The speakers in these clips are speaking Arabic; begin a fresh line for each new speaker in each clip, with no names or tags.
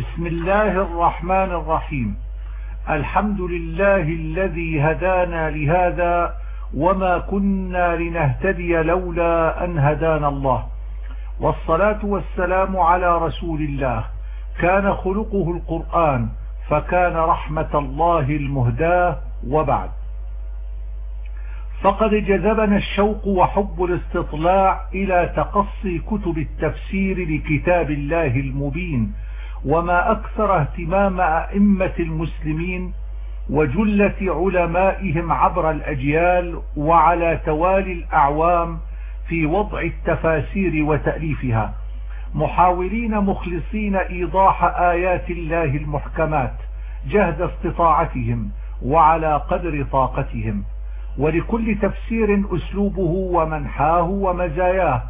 بسم الله الرحمن الرحيم. الحمد لله الذي هدانا لهذا وما كنا لنهتدي لولا أن هدانا الله. والصلاة والسلام على رسول الله. كان خلقه القرآن فكان رحمة الله المهداه وبعد. فقد جذبنا الشوق وحب الاستطلاع إلى تقصي كتب التفسير لكتاب الله المبين وما أكثر اهتمام أئمة المسلمين وجلة علمائهم عبر الأجيال وعلى توالي الأعوام في وضع التفاسير وتأليفها. محاولين مخلصين إيضاح آيات الله المحكمات جهد استطاعتهم وعلى قدر طاقتهم. ولكل تفسير أسلوبه ومنحاه ومزاياه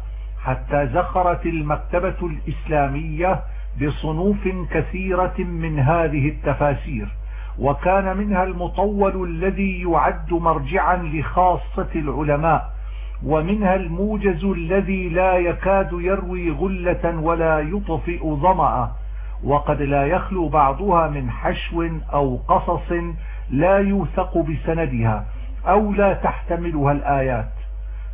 حتى زخرت المكتبة الإسلامية بصنوف كثيرة من هذه التفاسير وكان منها المطول الذي يعد مرجعا لخاصة العلماء ومنها الموجز الذي لا يكاد يروي غلة ولا يطفئ ظمأ وقد لا يخلو بعضها من حشو أو قصص لا يوثق بسندها أو لا تحتملها الآيات.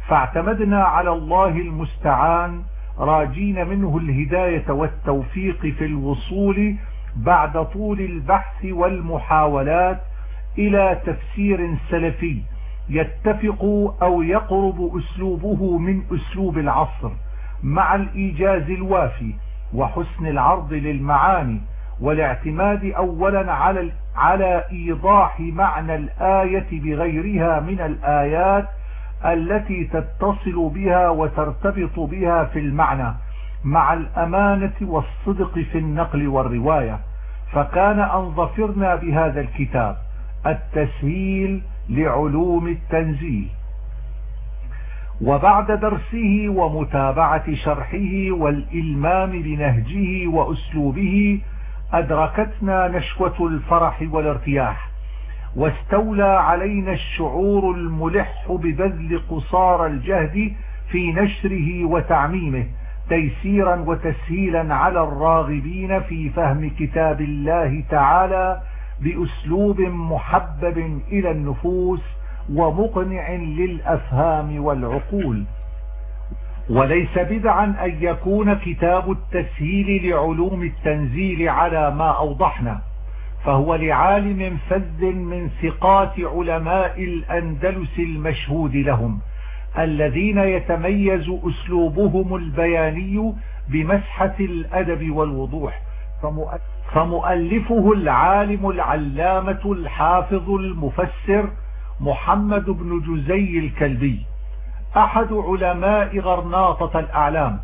فاعتمدنا على الله المستعان راجين منه الهداية والتوفيق في الوصول بعد طول البحث والمحاولات إلى تفسير سلفي يتفق أو يقرب أسلوبه من أسلوب العصر مع الإيجاز الوافي وحسن العرض للمعاني والاعتماد أولا على على إيضاح معنى الآية بغيرها من الآيات التي تتصل بها وترتبط بها في المعنى مع الأمانة والصدق في النقل والرواية. فكان أن ظفرنا بهذا الكتاب التسهيل لعلوم التنزيل. وبعد درسه ومتابعة شرحه والإلمام بنهجه وأسلوبه أدركتنا نشوة الفرح والارتياح. واستولى علينا الشعور الملح ببذل قصار الجهد في نشره وتعميمه تيسيرا وتسهيلا على الراغبين في فهم كتاب الله تعالى بأسلوب محبب إلى النفوس ومقنع للأفهام والعقول. وليس بدعا أن يكون كتاب التسهيل لعلوم التنزيل على ما أوضحنا. فهو لعالم فذ من ثقات علماء الأندلس المشهود لهم الذين يتميز أسلوبهم البياني بمسحة الأدب والوضوح فمؤلفه العالم العلامة الحافظ المفسر محمد بن جزي الكلبي أحد علماء غرناطة الأعلام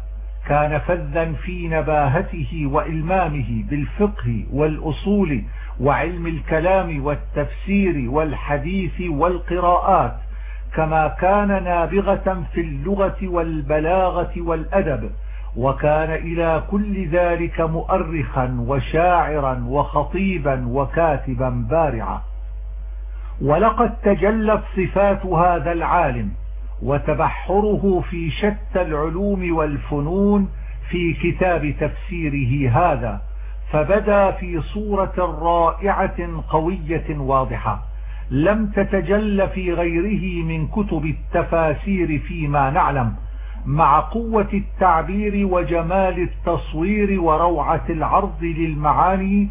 كان فذا في نباهته وإلمامه بالفقه والأصول وعلم الكلام والتفسير والحديث والقراءات كما كان نابغة في اللغة والبلاغة والأدب وكان إلى كل ذلك مؤرخا وشاعرا وخطيبا وكاتبا بارعا. ولقد تجلت صفات هذا العالم وتبحره في شتى العلوم والفنون في كتاب تفسيره هذا فبدا في صورة رائعة قوية واضحة. لم تتجل في غيره من كتب التفاسير فيما نعلم مع قوة التعبير وجمال التصوير وروعة العرض للمعاني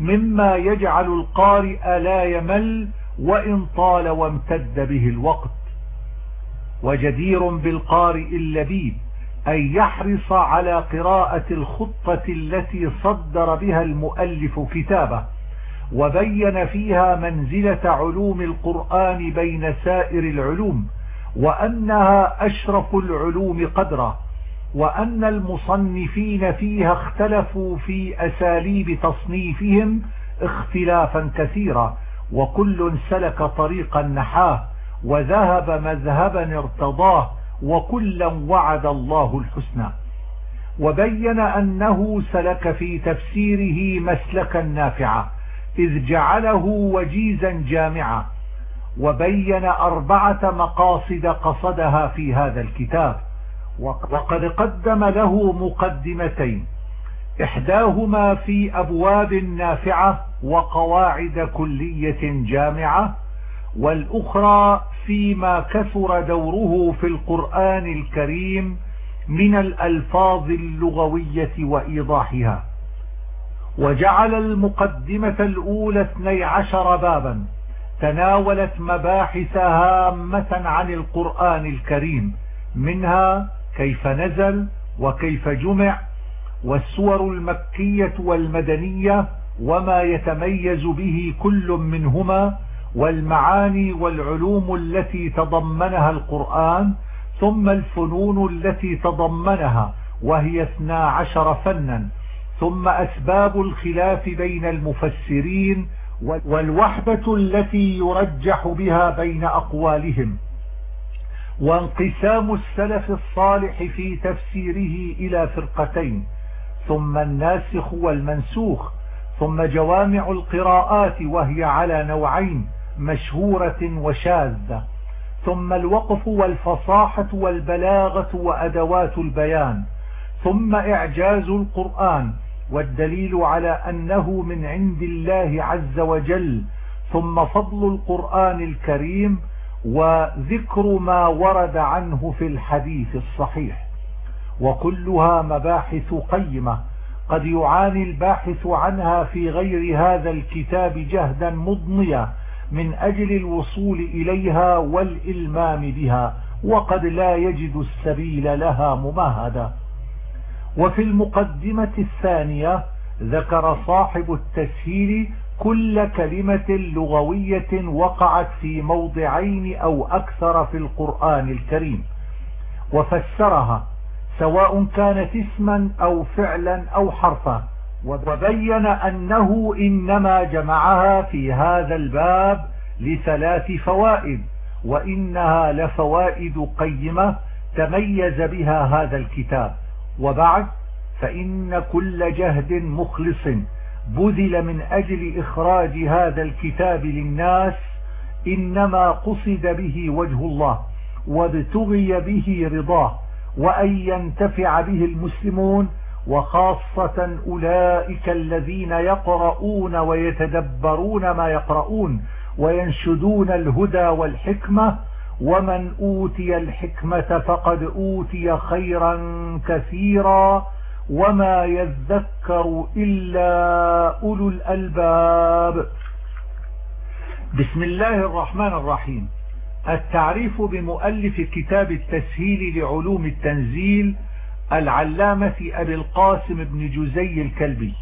مما يجعل القارئ لا يمل وإن طال وامتد به الوقت. وجدير بالقارئ اللبيب أن يحرص على قراءة الخطة التي صدر بها المؤلف كتابه وبين فيها منزلة علوم القرآن بين سائر العلوم وأنها أشرف العلوم قدرا وأن المصنفين فيها اختلفوا في أساليب تصنيفهم اختلافا كثيرا وكل سلك طريقا نحاه وذهب مذهبا ارتضاه وكلا وعد الله الحسنى. وبين أنه سلك في تفسيره مسلكا نافعا إذ جعله وجيزا جامعا. وبين أربعة مقاصد قصدها في هذا الكتاب. وقد قدم له مقدمتين. إحداهما في أبواب نافعة وقواعد كلية جامعة والأخرى فيما كثر دوره في القرآن الكريم من الألفاظ اللغوية وإيضاحها. وجعل المقدمة الأولى اثني عشر بابا. تناولت مباحث هامة عن القرآن الكريم. منها كيف نزل وكيف جمع والسور المكية والمدنية وما يتميز به كل منهما والمعاني والعلوم التي تضمنها القرآن ثم الفنون التي تضمنها وهي اثنا عشر فنا ثم أسباب الخلاف بين المفسرين والوحدة التي يرجح بها بين أقوالهم. وانقسام السلف الصالح في تفسيره إلى فرقتين ثم الناسخ والمنسوخ ثم جوامع القراءات وهي على نوعين. مشهورة وشاذة. ثم الوقف والفصاحة والبلاغة وأدوات البيان. ثم إعجاز القرآن والدليل على أنه من عند الله عز وجل. ثم فضل القرآن الكريم وذكر ما ورد عنه في الحديث الصحيح. وكلها مباحث قيمة. قد يعاني الباحث عنها في غير هذا الكتاب جهدا مضنيا. من أجل الوصول إليها والإلمام بها وقد لا يجد السبيل لها ممهدا وفي المقدمة الثانية ذكر صاحب التسهيل كل كلمة لغوية وقعت في موضعين أو أكثر في القرآن الكريم. وفسرها سواء كانت اسما أو فعلا أو حرفا. وبين أنه إنما جمعها في هذا الباب لثلاث فوائد وإنها لفوائد قيمة تميز بها هذا الكتاب. وبعد فإن كل جهد مخلص بذل من أجل إخراج هذا الكتاب للناس إنما قصد به وجه الله وابتغي به رضاه وأن ينتفع به المسلمون وخاصة أولئك الذين يقرؤون ويتدبرون ما يقرؤون وينشدون الهدى والحكمة ومن أوتي الحكمة فقد أوتي خيرا كثيرا وما يذكر إلا أولو الألباب. بسم الله الرحمن الرحيم. التعريف بمؤلف كتاب التسهيل لعلوم التنزيل العلامة أبي القاسم بن جزي الكلبي.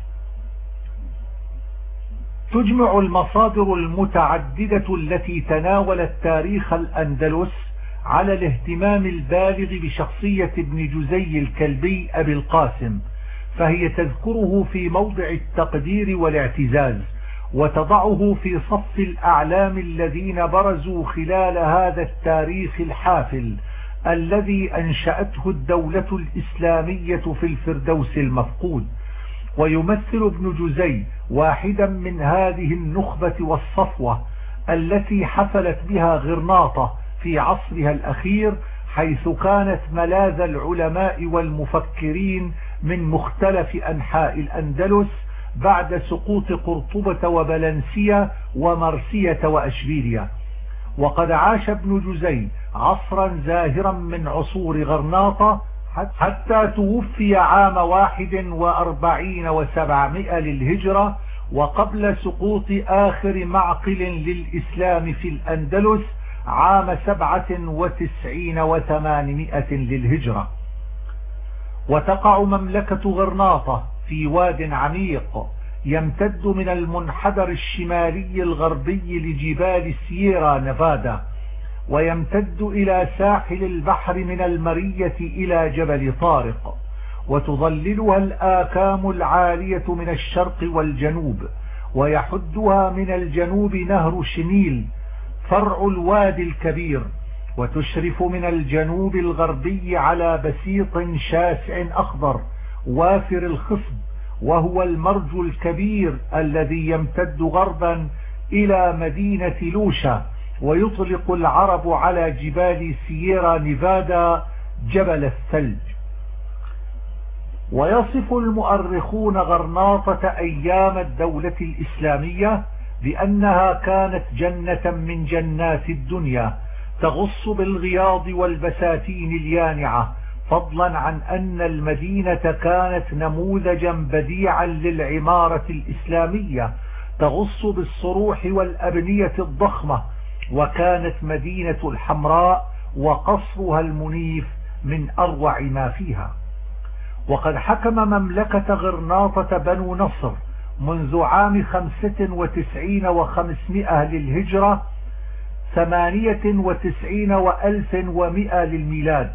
تجمع المصادر المتعددة التي تناولت تاريخ الأندلس على الاهتمام البالغ بشخصية ابن جزي الكلبي أبي القاسم فهي تذكره في موضع التقدير والاعتزاز وتضعه في صف الأعلام الذين برزوا خلال هذا التاريخ الحافل الذي أنشأته الدولة الإسلامية في الفردوس المفقود. ويمثل ابن جزي واحدا من هذه النخبة والصفوة التي حفلت بها غرناطة في عصرها الأخير حيث كانت ملاذ العلماء والمفكرين من مختلف أنحاء الأندلس بعد سقوط قرطبة وبلنسية ومرسية وأشبيليا وقد عاش ابن جزي عصرا زاهرا من عصور غرناطة حتى توفي عام واحد وأربعين وسبعمائة للهجرة وقبل سقوط آخر معقل للإسلام في الأندلس عام سبعة وتسعين وثمانمائة للهجرة. وتقع مملكة غرناطة في واد عميق يمتد من المنحدر الشمالي الغربي لجبال سييرا نفادا ويمتد إلى ساحل البحر من المرية إلى جبل طارق وتظللها الآكام العالية من الشرق والجنوب ويحدها من الجنوب نهر شنيل فرع الوادي الكبير وتشرف من الجنوب الغربي على بسيط شاسع أخضر وافر الخصب وهو المرج الكبير الذي يمتد غربا إلى مدينة لوشا. ويطلق العرب على جبال سييرا نيفادا جبل الثلج. ويصف المؤرخون غرناطة أيام الدولة الإسلامية بأنها كانت جنة من جنات الدنيا تغص بالغياض والبساتين اليانعة فضلا عن أن المدينة كانت نموذجا بديعا للعمارة الإسلامية تغص بالصروح والأبنية الضخمة وكانت مدينة الحمراء وقصرها المنيف من أروع ما فيها. وقد حكم مملكة غرناطة بنو نصر منذ عام خمسة وتسعين وخمسمائة للهجرة ثمانية وتسعين وألف ومئة للميلاد.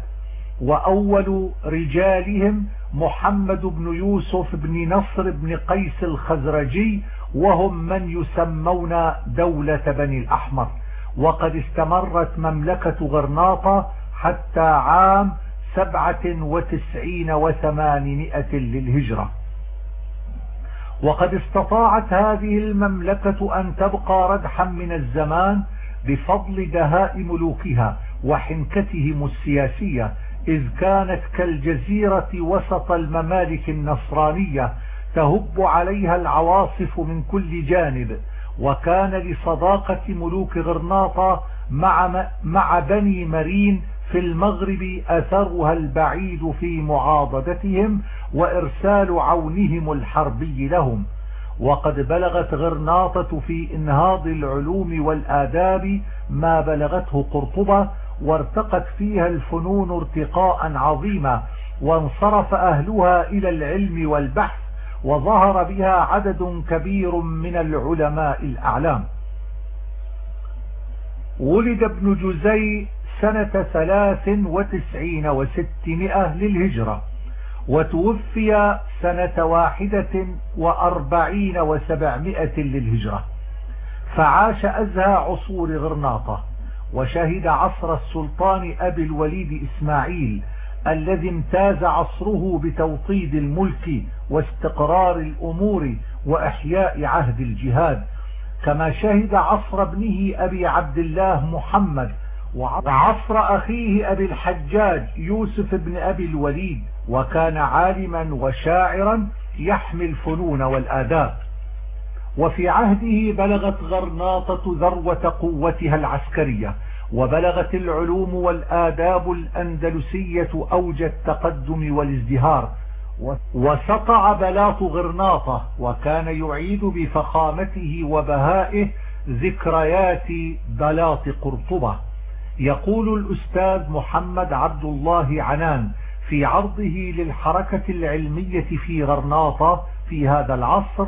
وأول رجالهم محمد بن يوسف بن نصر بن قيس الخزرجي وهم من يسمون دولة بني الأحمر. وقد استمرت مملكة غرناطة حتى عام سبعة وتسعين وثمانمائة للهجرة. وقد استطاعت هذه المملكة أن تبقى ردحا من الزمان بفضل دهاء ملوكها وحنكتهم السياسية إذ كانت كالجزيرة وسط الممالك النصرانية تهب عليها العواصف من كل جانب وكان لصداقة ملوك غرناطة مع, بني مرين في المغرب أثرها البعيد في معاضدتهم وإرسال عونهم الحربي لهم. وقد بلغت غرناطة في إنهاض العلوم والآداب ما بلغته قرطبة وارتقت فيها الفنون ارتقاء عظيما وانصرف أهلها إلى العلم والبحث وظهر بها عدد كبير من العلماء الأعلام. ولد ابن جزي سنة ثلاث وتسعين وستمائة للهجرة وتوفي سنة واحدة وأربعين وسبعمائة للهجرة. فعاش أزهى عصور غرناطة وشهد عصر السلطان أبي الوليد إسماعيل الذي امتاز عصره بتوطيد الملك واستقرار الأمور وإحياء عهد الجهاد. كما شهد عصر ابنه أبي عبد الله محمد وعصر أخيه أبي الحجاج يوسف بن أبي الوليد وكان عالما وشاعرا يحمي الفنون والآداب. وفي عهده بلغت غرناطة ذروة قوتها العسكرية. وبلغت العلوم والآداب الأندلسية أوج التقدم والازدهار وسطع بلاط غرناطة وكان يعيد بفخامته وبهائه ذكريات بلاط قرطبة. يقول الأستاذ محمد عبد الله عنان في عرضه للحركة العلمية في غرناطة في هذا العصر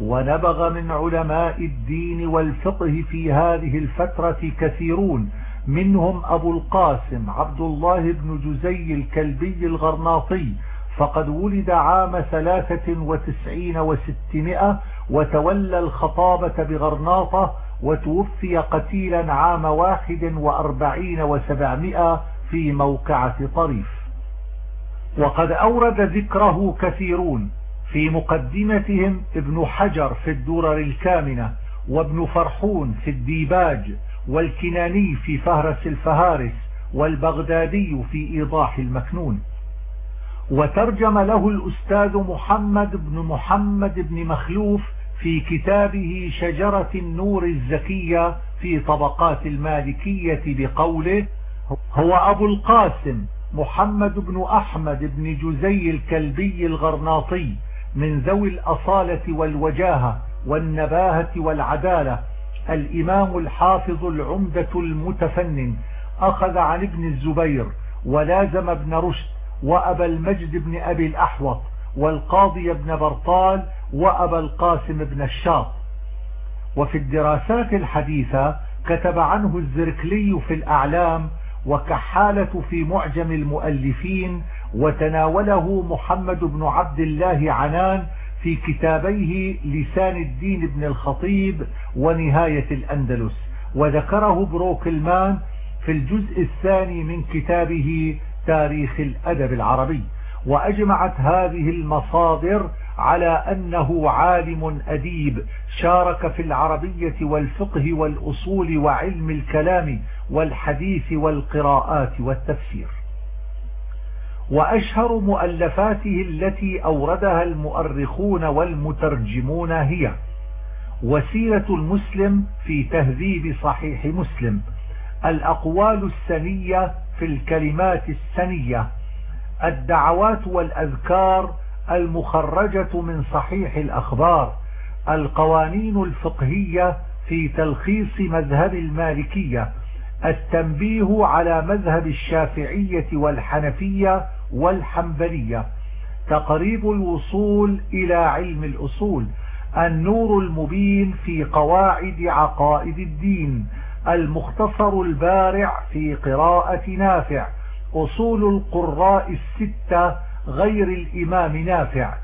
ونبغ من علماء الدين والفقه في هذه الفترة كثيرون منهم أبو القاسم عبد الله بن جزي الكلبي الغرناطي فقد ولد عام ثلاثة وتسعين وستمائة وتولى الخطابة بغرناطة وتوفي قتيلا عام واحد وأربعين وسبعمائة في موقعة طريف. وقد أورد ذكره كثيرون في مقدمتهم ابن حجر في الدرر الكامنة وابن فرحون في الديباج والكناني في فهرس الفهارس والبغدادي في إيضاح المكنون. وترجم له الأستاذ محمد بن محمد بن مخلوف في كتابه شجرة النور الزكية في طبقات المالكية بقوله هو أبو القاسم محمد بن أحمد بن جزي الكلبي الغرناطي من ذوي الأصالة والوجاهة والنباهة والعدالة الإمام الحافظ العمدة المتفنن أخذ عن ابن الزبير ولازم ابن رشد وأبا المجد بن أبي الأحوط والقاضي ابن برطال وأبا القاسم بن الشاط. وفي الدراسات الحديثة كتب عنه الزركلي في الأعلام وكحالة في معجم المؤلفين وتناوله محمد بن عبد الله عنان في كتابيه لسان الدين ابن الخطيب ونهاية الأندلس. وذكره بروكلمان في الجزء الثاني من كتابه تاريخ الأدب العربي. وأجمعت هذه المصادر على أنه عالم أديب شارك في العربية والفقه والأصول وعلم الكلام والحديث والقراءات والتفسير. وأشهر مؤلفاته التي أوردها المؤرخون والمترجمون هي وسيلة المسلم في تهذيب صحيح مسلم الأقوال السنية في الكلمات السنية الدعوات والأذكار المخرجة من صحيح الأخبار القوانين الفقهية في تلخيص مذهب المالكية التنبيه على مذهب الشافعية والحنفية والحنبلية تقريب الوصول إلى علم الأصول النور المبين في قواعد عقائد الدين المختصر البارع في قراءة نافع أصول القراء الستة غير الإمام نافع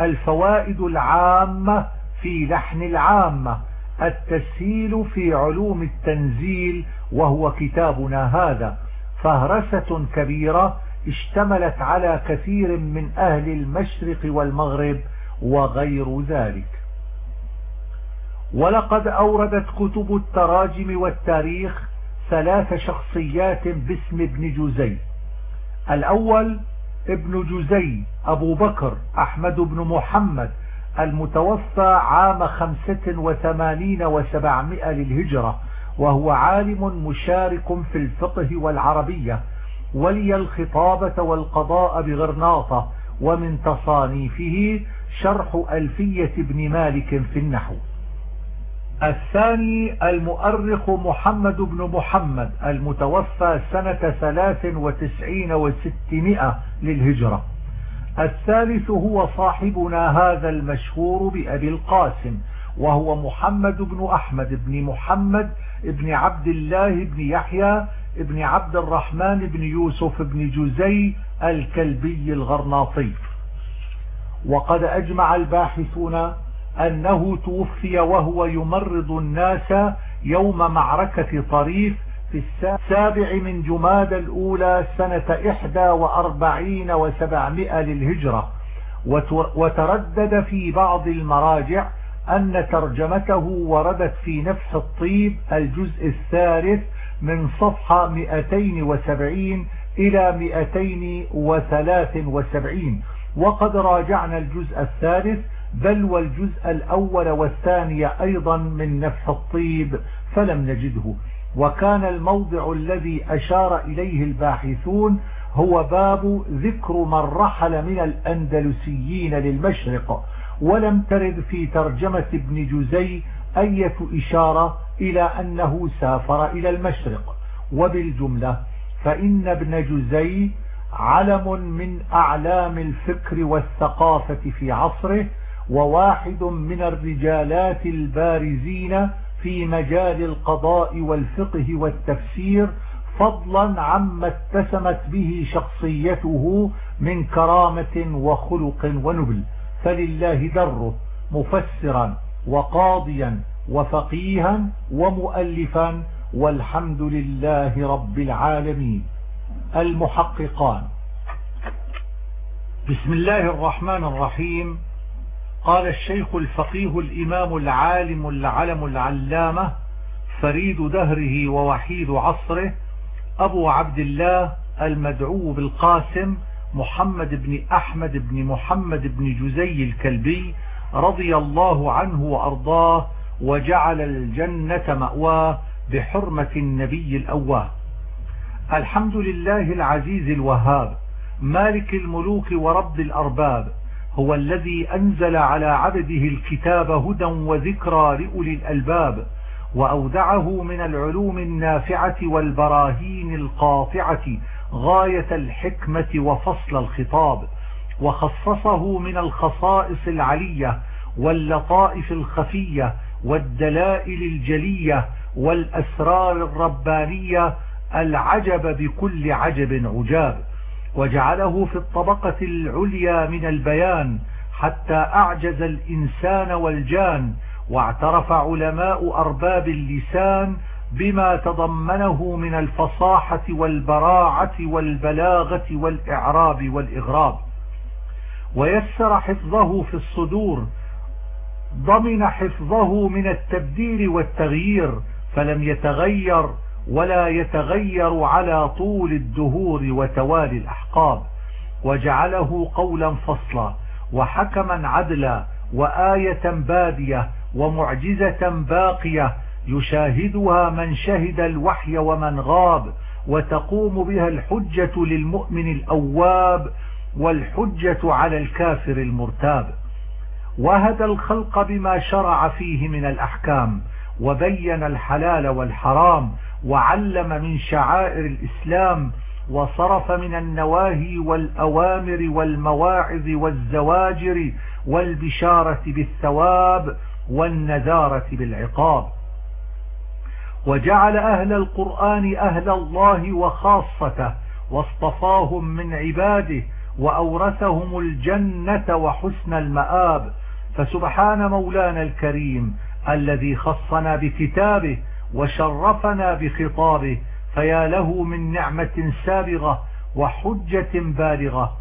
الفوائد العامة في لحن العامة التسهيل في علوم التنزيل وهو كتابنا هذا فهرسة كبيرة اشتملت على كثير من أهل المشرق والمغرب وغير ذلك. ولقد أوردت كتب التراجم والتاريخ ثلاث شخصيات باسم ابن جزي. الأول ابن جزي أبو بكر أحمد بن محمد المتوفى عام خمسة وثمانين وسبعمائة للهجرة وهو عالم مشارك في الفقه والعربية ولي الخطابة والقضاء بغرناطة ومن تصانيفه شرح ألفية ابن مالك في النحو. الثاني المؤرخ محمد بن محمد المتوفى سنة ثلاث وتسعين وستمائة للهجرة. الثالث هو صاحبنا هذا المشهور بأبي القاسم وهو محمد بن أحمد بن محمد بن عبد الله بن يحيى بن عبد الرحمن بن يوسف بن جزي الكلبي الغرناطي. وقد أجمع الباحثون أنه توفي وهو يمرض الناس يوم معركة طريف في السابع من جماد الأولى سنة إحدى وأربعين وسبعمائة للهجرة. وتردد في بعض المراجع أن ترجمته وردت في نفح الطيب الجزء الثالث من صفحة 270 إلى 273 وقد راجعنا الجزء الثالث بل والجزء الأول والثاني أيضا من نفح الطيب فلم نجده. وكان الموضع الذي أشار إليه الباحثون هو باب ذكر من رحل من الأندلسيين للمشرق. ولم ترد في ترجمة ابن جزي أية إشارة إلى أنه سافر إلى المشرق. وبالجملة فإن ابن جزي علم من أعلام الفكر والثقافة في عصره وواحد من الرجالات البارزين في مجال القضاء والفقه والتفسير فضلا عما اتسمت به شخصيته من كرامة وخلق ونبل. فلله دره مفسرا وقاضيا وفقيها ومؤلفا والحمد لله رب العالمين. المحققان. بسم الله الرحمن الرحيم. قال الشيخ الفقيه الإمام العالم العلم العلامة فريد دهره ووحيد عصره أبو عبد الله المدعو بالقاسم محمد بن أحمد بن محمد بن جزي الكلبي رضي الله عنه وأرضاه وجعل الجنة مأواه بحرمة النبي الأواه. الحمد لله العزيز الوهاب مالك الملوك ورب الأرباب هو الذي أنزل على عبده الكتاب هدى وذكرى لأولي الألباب وأودعه من العلوم النافعة والبراهين القاطعة غاية الحكمة وفصل الخطاب وخصصه من الخصائص العلية واللطائف الخفية والدلائل الجلية والأسرار الربانية العجب بكل عجب عجاب وجعله في الطبقة العليا من البيان حتى أعجز الإنسان والجان واعترف علماء أرباب اللسان بما تضمنه من الفصاحة والبراعة والبلاغة والإعراب والإغراب. ويسر حفظه في الصدور ضمن حفظه من التبديل والتغيير فلم يتغير ولا يتغير على طول الدهور وتوالي الأحقاب. وجعله قولا فصلا وحكما عدلا وآية بادية ومعجزة باقية يشاهدها من شهد الوحي ومن غاب وتقوم بها الحجة للمؤمن الأواب والحجة على الكافر المرتاب. وهدى الخلق بما شرع فيه من الأحكام وبين الحلال والحرام وعلم من شعائر الإسلام وصرف من النواهي والأوامر والمواعظ والزواجر والبشارة بالثواب والنذارة بالعقاب. وجعل أهل القرآن أهل الله وخاصته واصطفاهم من عباده وأورثهم الجنة وحسن المآب. فسبحان مولانا الكريم الذي خصنا بكتابه وشرفنا بخطابه فيا له من نعمة سابغة وحجة بالغة.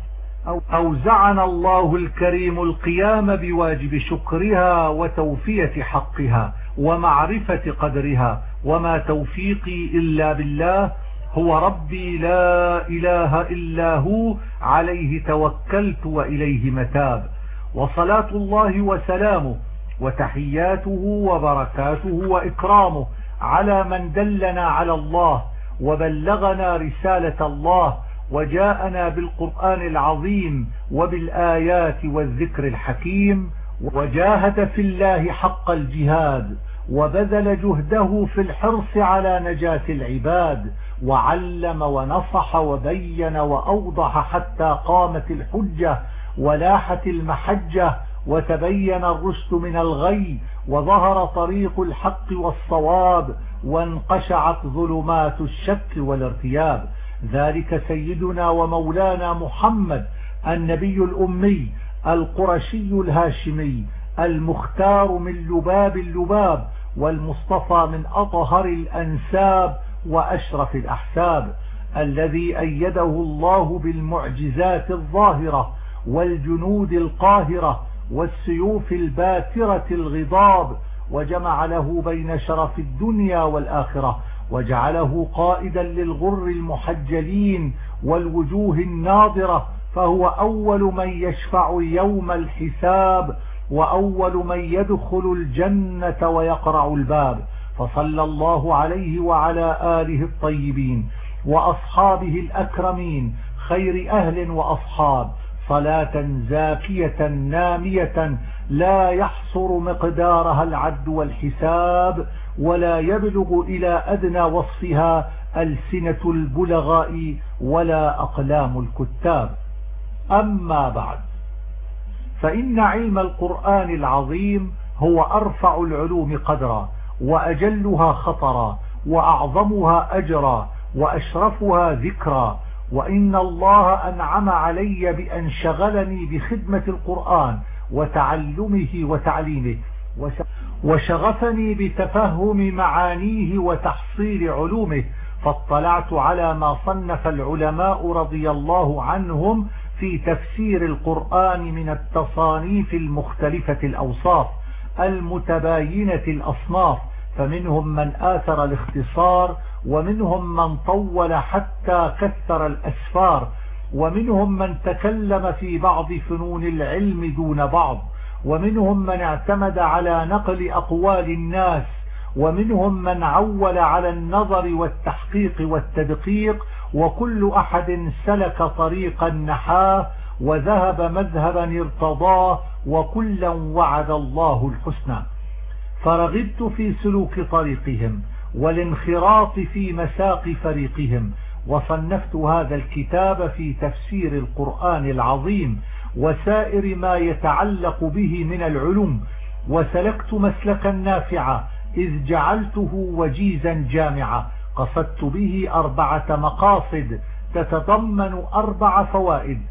أوزعنا الله الكريم القيام بواجب شكرها وتوفية حقها ومعرفة قدرها وما توفيقي إلا بالله هو ربي لا إله إلا هو عليه توكلت وإليه متاب. وصلاة الله وسلامه وتحياته وبركاته وإكرامه على من دلنا على الله وبلغنا رسالة الله وجاءنا بالقرآن العظيم وبالآيات والذكر الحكيم. وجاهد في الله حق الجهاد وبذل جهده في الحرص على نجاة العباد. وعلم ونصح وبين وأوضح حتى قامت الحجة ولاحت المحجة وتبين الرشد من الغي وظهر طريق الحق والصواب وانقشعت ظلمات الشك والارتياب. ذلك سيدنا ومولانا محمد النبي الأمي القرشي الهاشمي المختار من لباب اللباب والمصطفى من أطهر الأنساب وأشرف الأحساب الذي أيده الله بالمعجزات الظاهرة والجنود القاهرة والسيوف الباترة الغضاب وجمع له بين شرف الدنيا والآخرة وجعله قائدا للغر المحجلين والوجوه الناظرة فهو أول من يشفع يوم الحساب وأول من يدخل الجنة ويقرع الباب. فصلى الله عليه وعلى آله الطيبين وأصحابه الأكرمين خير أهل وأصحاب صلاة زاكية نامية لا يحصر مقدارها العد والحساب ولا يبلغ إلى أدنى وصفها ألسنة البلغاء ولا أقلام الكتاب. أما بعد فإن علم القرآن العظيم هو أرفع العلوم قدرا. وأجلها خطرا وأعظمها أجرا وأشرفها ذكرا. وإن الله أنعم علي بأن شغلني بخدمة القرآن وتعلمه وتعليمه وشغفني بتفهم معانيه وتحصيل علومه. فاطلعت على ما صنف العلماء رضي الله عنهم في تفسير القرآن من التصانيف المختلفة الأوصاف المتباينة الأصناف. فمنهم من آثر الاختصار ومنهم من طول حتى كثر الأسفار ومنهم من تكلم في بعض فنون العلم دون بعض ومنهم من اعتمد على نقل أقوال الناس ومنهم من عول على النظر والتحقيق والتدقيق وكل أحد سلك طريقا نحاه وذهب مذهبا ارتضاه وكلا وعد الله الحسنى. فرغبت في سلوك طريقهم والانخراط في مساق فريقهم وصنفت هذا الكتاب في تفسير القرآن العظيم وسائر ما يتعلق به من العلوم وسلكت مسلكا نافعا إذ جعلته وجيزا جامعا قصدت به أربعة مقاصد تتضمن أربع فوائد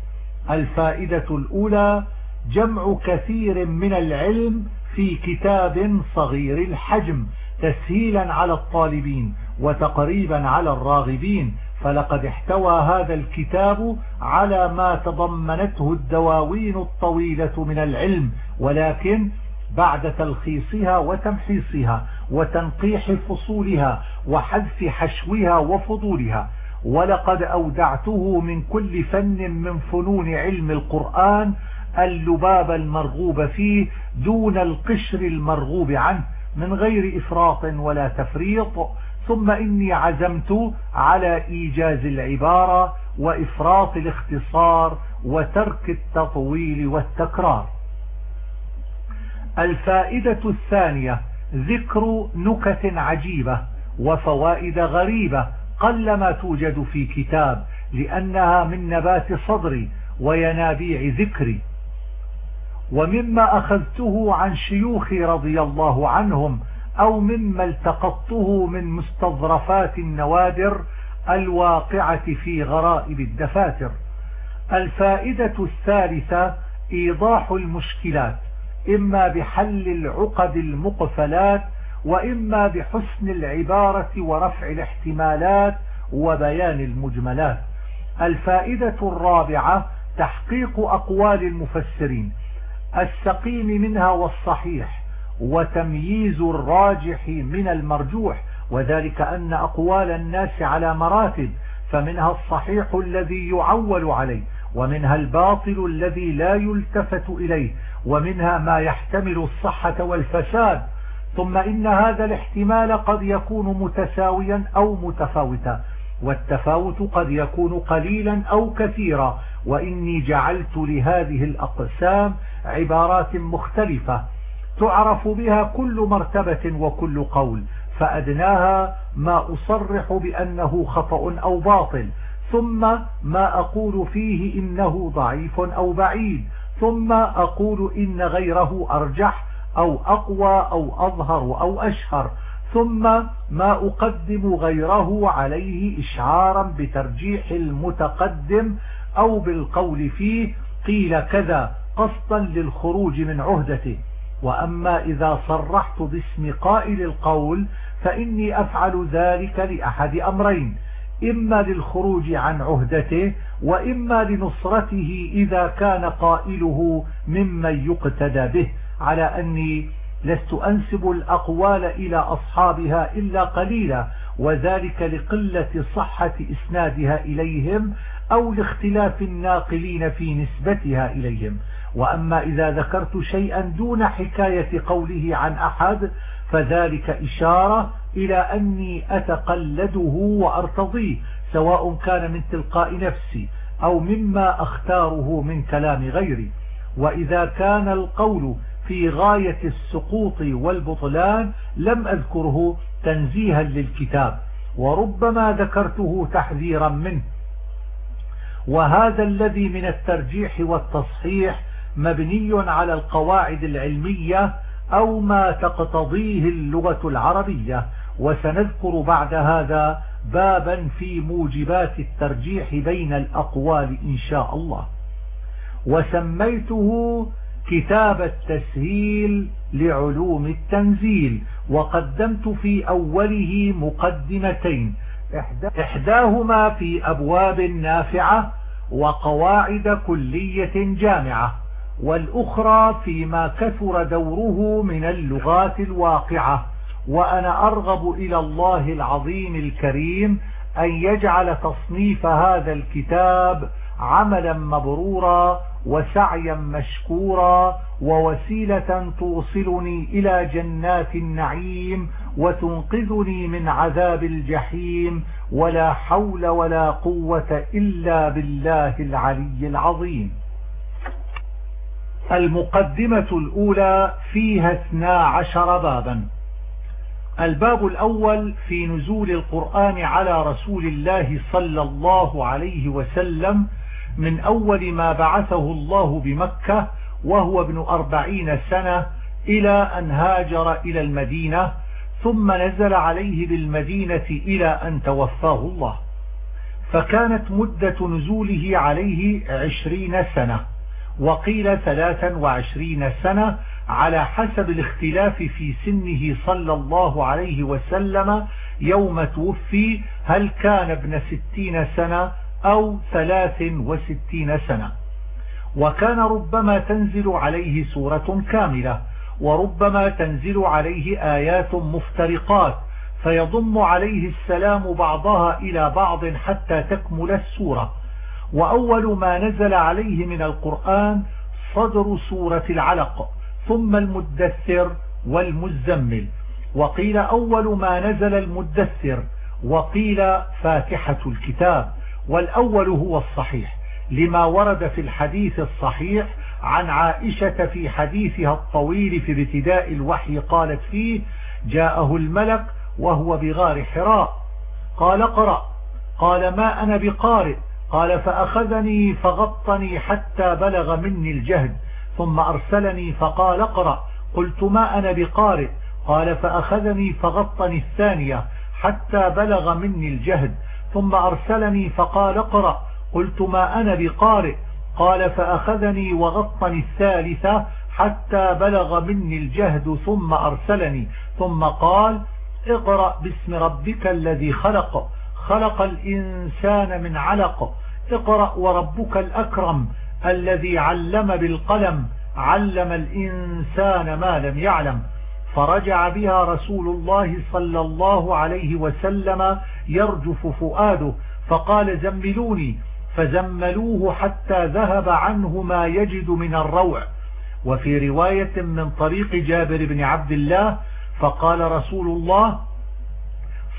الفائدة الأولى جمع كثير من العلم في كتاب صغير الحجم تسهيلا على الطالبين وتقريبا على الراغبين. فلقد احتوى هذا الكتاب على ما تضمنته الدواوين الطويلة من العلم ولكن بعد تلخيصها وتمحيصها وتنقيح فصولها وحذف حشوها وفضولها. ولقد أودعته من كل فن من فنون علم القرآن اللباب المرغوب فيه دون القشر المرغوب عنه من غير إفراط ولا تفريط. ثم إني عزمت على إيجاز العبارة وإفراط الاختصار وترك التطويل والتكرار. الفائدة الثانية ذكر نكت عجيبة وفوائد غريبة قلما توجد في كتاب لأنها من نبات صدري وينابيع ذكري. ومما أخذته عن شيوخي رضي الله عنهم أو مما التقطته من مستظرفات النوادر الواقعة في غرائب الدفاتر. الفائدة الثالثة إيضاح المشكلات إما بحل العقد المقفلات وإما بحسن العبارة ورفع الاحتمالات وبيان المجملات. الفائدة الرابعة تحقيق أقوال المفسرين السقيم منها والصحيح وتمييز الراجح من المرجوح وذلك أن أقوال الناس على مراتب فمنها الصحيح الذي يعول عليه ومنها الباطل الذي لا يلتفت إليه ومنها ما يحتمل الصحة والفساد. ثم إن هذا الاحتمال قد يكون متساويا أو متفاوتا. والتفاوت قد يكون قليلا أو كثيرا وإني جعلت لهذه الأقسام عبارات مختلفة تعرف بها كل مرتبة وكل قول فأدناها ما أصرح بأنه خطأ أو باطل ثم ما أقول فيه إنه ضعيف أو بعيد ثم أقول إن غيره أرجح أو أقوى أو أظهر أو أشهر. ثم ما أقدم غيره عليه إشعارا بترجيح المتقدم أو بالقول فيه قيل كذا قصدا للخروج من عهدته. وأما إذا صرحت باسم قائل القول فإني أفعل ذلك لأحد أمرين إما للخروج عن عهدته وإما لنصرته إذا كان قائله ممن يقتدى به على أني لست أنسب الأقوال إلى أصحابها إلا قليلا وذلك لقلة صحة إسنادها إليهم أو لاختلاف الناقلين في نسبتها إليهم. وأما إذا ذكرت شيئا دون حكاية قوله عن أحد فذلك إشارة إلى أني أتقلده وأرتضيه سواء كان من تلقاء نفسي أو مما أختاره من كلام غيري. وإذا كان القول في غاية السقوط والبطلان لم أذكره تنزيها للكتاب وربما ذكرته تحذيرا منه. وهذا الذي من الترجيح والتصحيح مبني على القواعد العلمية أو ما تقتضيه اللغة العربية وسنذكر بعد هذا بابا في موجبات الترجيح بين الأقوال إن شاء الله. وسميته كتاب التسهيل لعلوم التنزيل وقدمت في أوله مقدمتين. إحداهما في أبواب نافعة وقواعد كلية جامعة والأخرى فيما كثر دوره من اللغات الواقعة. وأنا أرغب إلى الله العظيم الكريم أن يجعل تصنيف هذا الكتاب عملا مبرورا وسعيا مشكورا ووسيلة توصلني إلى جنات النعيم وتنقذني من عذاب الجحيم ولا حول ولا قوة إلا بالله العلي العظيم. المقدمة الأولى فيها اثنا عشر بابا. الباب الأول في نزول القرآن على رسول الله صلى الله عليه وسلم من أول ما بعثه الله بمكة وهو ابن أربعين سنة إلى أن هاجر إلى المدينة ثم نزل عليه بالمدينة إلى أن توفاه الله. فكانت مدة نزوله عليه عشرين سنة وقيل ثلاثا وعشرين سنة على حسب الاختلاف في سنه صلى الله عليه وسلم يوم توفي هل كان ابن ستين سنة أو ثلاث وستين سنة. وكان ربما تنزل عليه سورة كاملة وربما تنزل عليه آيات مفترقات فيضم عليه السلام بعضها إلى بعض حتى تكمل السورة. وأول ما نزل عليه من القرآن صدر سورة العلق ثم المدثر والمزمل. وقيل أول ما نزل المدثر وقيل فاتحة الكتاب. والأول هو الصحيح لما ورد في الحديث الصحيح عن عائشة في حديثها الطويل في ابتداء الوحي قالت فيه جاءه الملك وهو بغار حراء. قال قرأ قال ما أنا بقارئ. قال فأخذني فغطني حتى بلغ مني الجهد ثم أرسلني فقال اقرأ. قلت ما أنا بقارئ. قال فأخذني فغطني الثانية حتى بلغ مني الجهد ثم أرسلني فقال اقرأ. قلت ما أنا بقارئ. قال فأخذني وغطني الثالثة حتى بلغ مني الجهد ثم أرسلني. ثم قال اقرأ باسم ربك الذي خلق. خلق الإنسان من علق. اقرأ وربك الأكرم الذي علم بالقلم. علم الإنسان ما لم يعلم. فرجع بها رسول الله صلى الله عليه وسلم يرجف فؤاده فقال زملوني فزملوه حتى ذهب عنه ما يجد من الروع. وفي رواية من طريق جابر بن عبد الله فقال رسول الله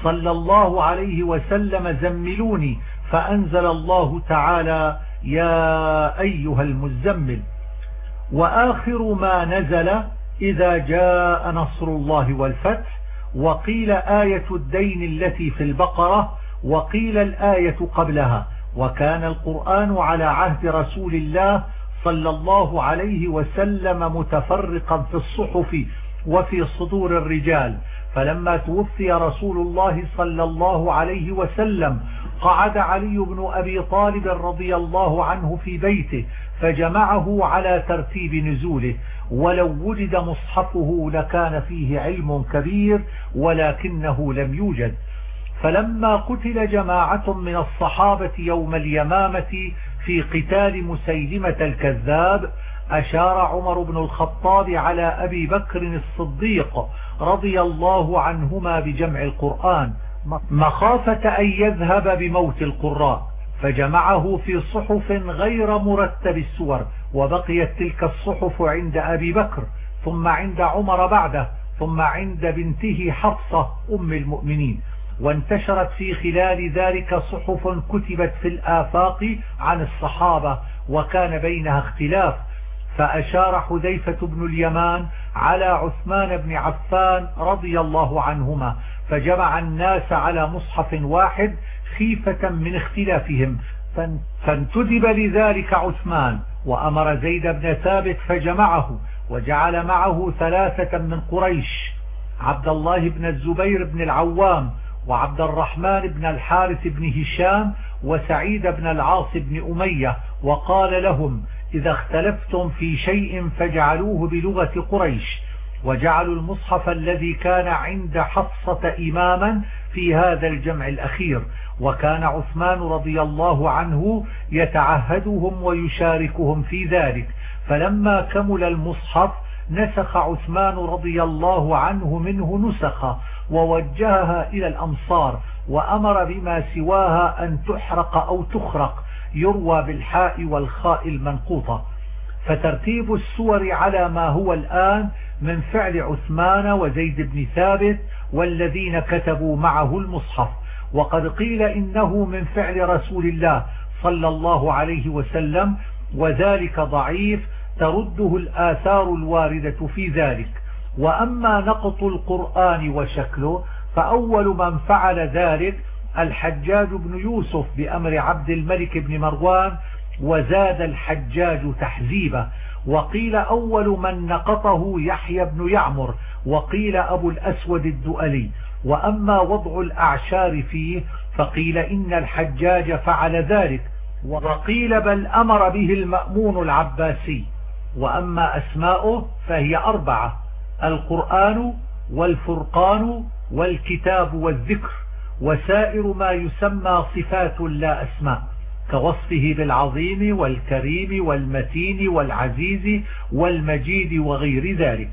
صلى الله عليه وسلم زملوني فأنزل الله تعالى يا أيها المزمل وآخر ما نزل إذا جاء نصر الله والفتح وقيل آية الدين التي في البقرة وقيل الآية قبلها. وكان القرآن على عهد رسول الله صلى الله عليه وسلم متفرقا في الصحف وفي صدور الرجال. فلما توفي رسول الله صلى الله عليه وسلم قعد علي بن أبي طالب رضي الله عنه في بيته. فجمعه على ترتيب نزوله ولو وجد مصحفه لكان فيه علم كبير ولكنه لم يوجد. فلما قتل جماعة من الصحابة يوم اليمامة في قتال مسيلمة الكذاب أشار عمر بن الخطاب على أبي بكر الصديق رضي الله عنهما بجمع القرآن مخافة أن يذهب بموت القراء. فجمعه في صحف غير مرتب السور وبقيت تلك الصحف عند أبي بكر ثم عند عمر بعده ثم عند بنته حفصة أم المؤمنين. وانتشرت في خلال ذلك صحف كتبت في الآفاق عن الصحابة وكان بينها اختلاف. فأشار حذيفة بن اليمان على عثمان بن عفان رضي الله عنهما فجمع الناس على مصحف واحد خيفة من اختلافهم. فانتدب لذلك عثمان وأمر زيد بن ثابت فجمعه وجعل معه ثلاثة من قريش عبد الله بن الزبير بن العوام وعبد الرحمن بن الحارث بن هشام وسعيد بن العاص بن أمية وقال لهم إذا اختلفتم في شيء فاجعلوه بلغة قريش وجعلوا المصحف الذي كان عند حفصة إماما في هذا الجمع الأخير وكان عثمان رضي الله عنه يتعهدهم ويشاركهم في ذلك. فلما كمل المصحف نسخ عثمان رضي الله عنه منه نسخة ووجهها إلى الأمصار وأمر بما سواها أن تحرق أو تخرق يروى بالحاء والخاء المنقوطة. فترتيب السور على ما هو الآن من فعل عثمان وزيد بن ثابت والذين كتبوا معه المصحف. وقد قيل إنه من فعل رسول الله صلى الله عليه وسلم وذلك ضعيف ترده الآثار الواردة في ذلك. وأما نقط القرآن وشكله فأول من فعل ذلك الحجاج بن يوسف بأمر عبد الملك بن مروان وزاد الحجاج تحزيبه. وقيل أول من نقطه يحيى بن يعمر وقيل أبو الأسود الدؤلي. وأما وضع الأعشار فيه فقيل إن الحجاج فعل ذلك وقيل بل أمر به المأمون العباسي. وأما أسماؤه فهي أربعة القرآن والفرقان والكتاب والذكر وسائر ما يسمى صفات لا أسماء كوصفه بالعظيم والكريم والمتين والعزيز والمجيد وغير ذلك.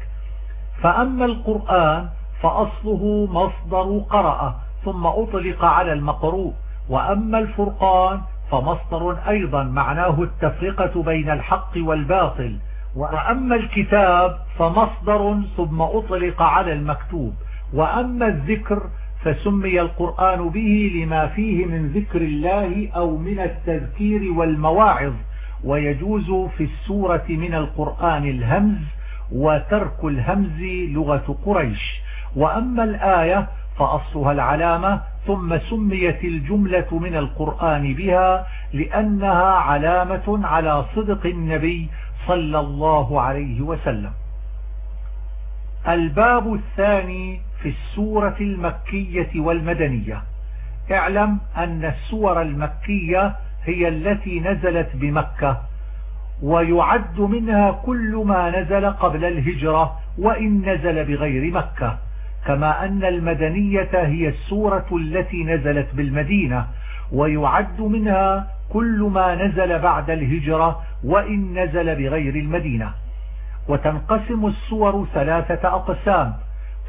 فأما القرآن فأصله مصدر قرأ ثم أطلق على المقروء. وأما الفرقان فمصدر أيضا معناه التفرقة بين الحق والباطل. وأما الكتاب فمصدر ثم أطلق على المكتوب. وأما الذكر فسمي القرآن به لما فيه من ذكر الله أو من التذكير والمواعظ. ويجوز في السورة من القرآن الهمز وترك الهمز لغة قريش. وأما الآية فأصلها العلامة ثم سميت الجملة من القرآن بها لأنها علامة على صدق النبي صلى الله عليه وسلم. الباب الثاني في السورة المكية والمدنية. اعلم أن السور المكية هي التي نزلت بمكة ويعد منها كل ما نزل قبل الهجرة وإن نزل بغير مكة. كما أن المدنية هي السورة التي نزلت بالمدينة ويعد منها كل ما نزل بعد الهجرة وإن نزل بغير المدينة. وتنقسم السور ثلاثة أقسام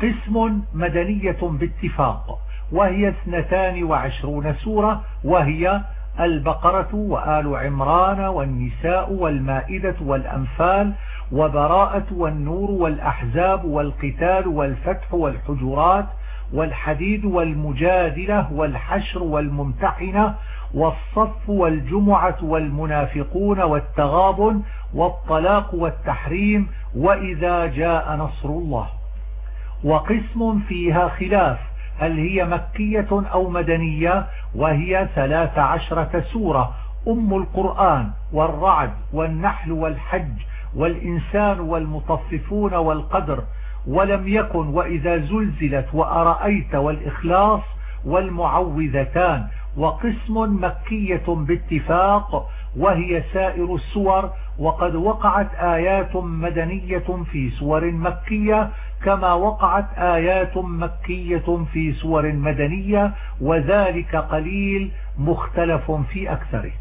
قسم مدنية باتفاق وهي اثنتان وعشرون سورة وهي البقرة وآل عمران والنساء والمائدة والأنفال وبراءة والنور والأحزاب والقتال والفتح والحجرات والحديد والمجادلة والحشر والممتحنة والصف والجمعة والمنافقون والتغابن والطلاق والتحريم وإذا جاء نصر الله. وقسم فيها خلاف هل هي مكية أو مدنية؟ وهي ثلاث عشرة سورة أم القرآن والرعد والنحل والحج والإنسان والمطففون والقدر ولم يكن وإذا زلزلت وأرأيت والإخلاص والمعوذتان وقسم مكية باتفاق وهي سائر السور وقد وقعت آيات مدنية في سور مكية كما وقعت آيات مكية في سور مدنية وذلك قليل مختلف في أكثره.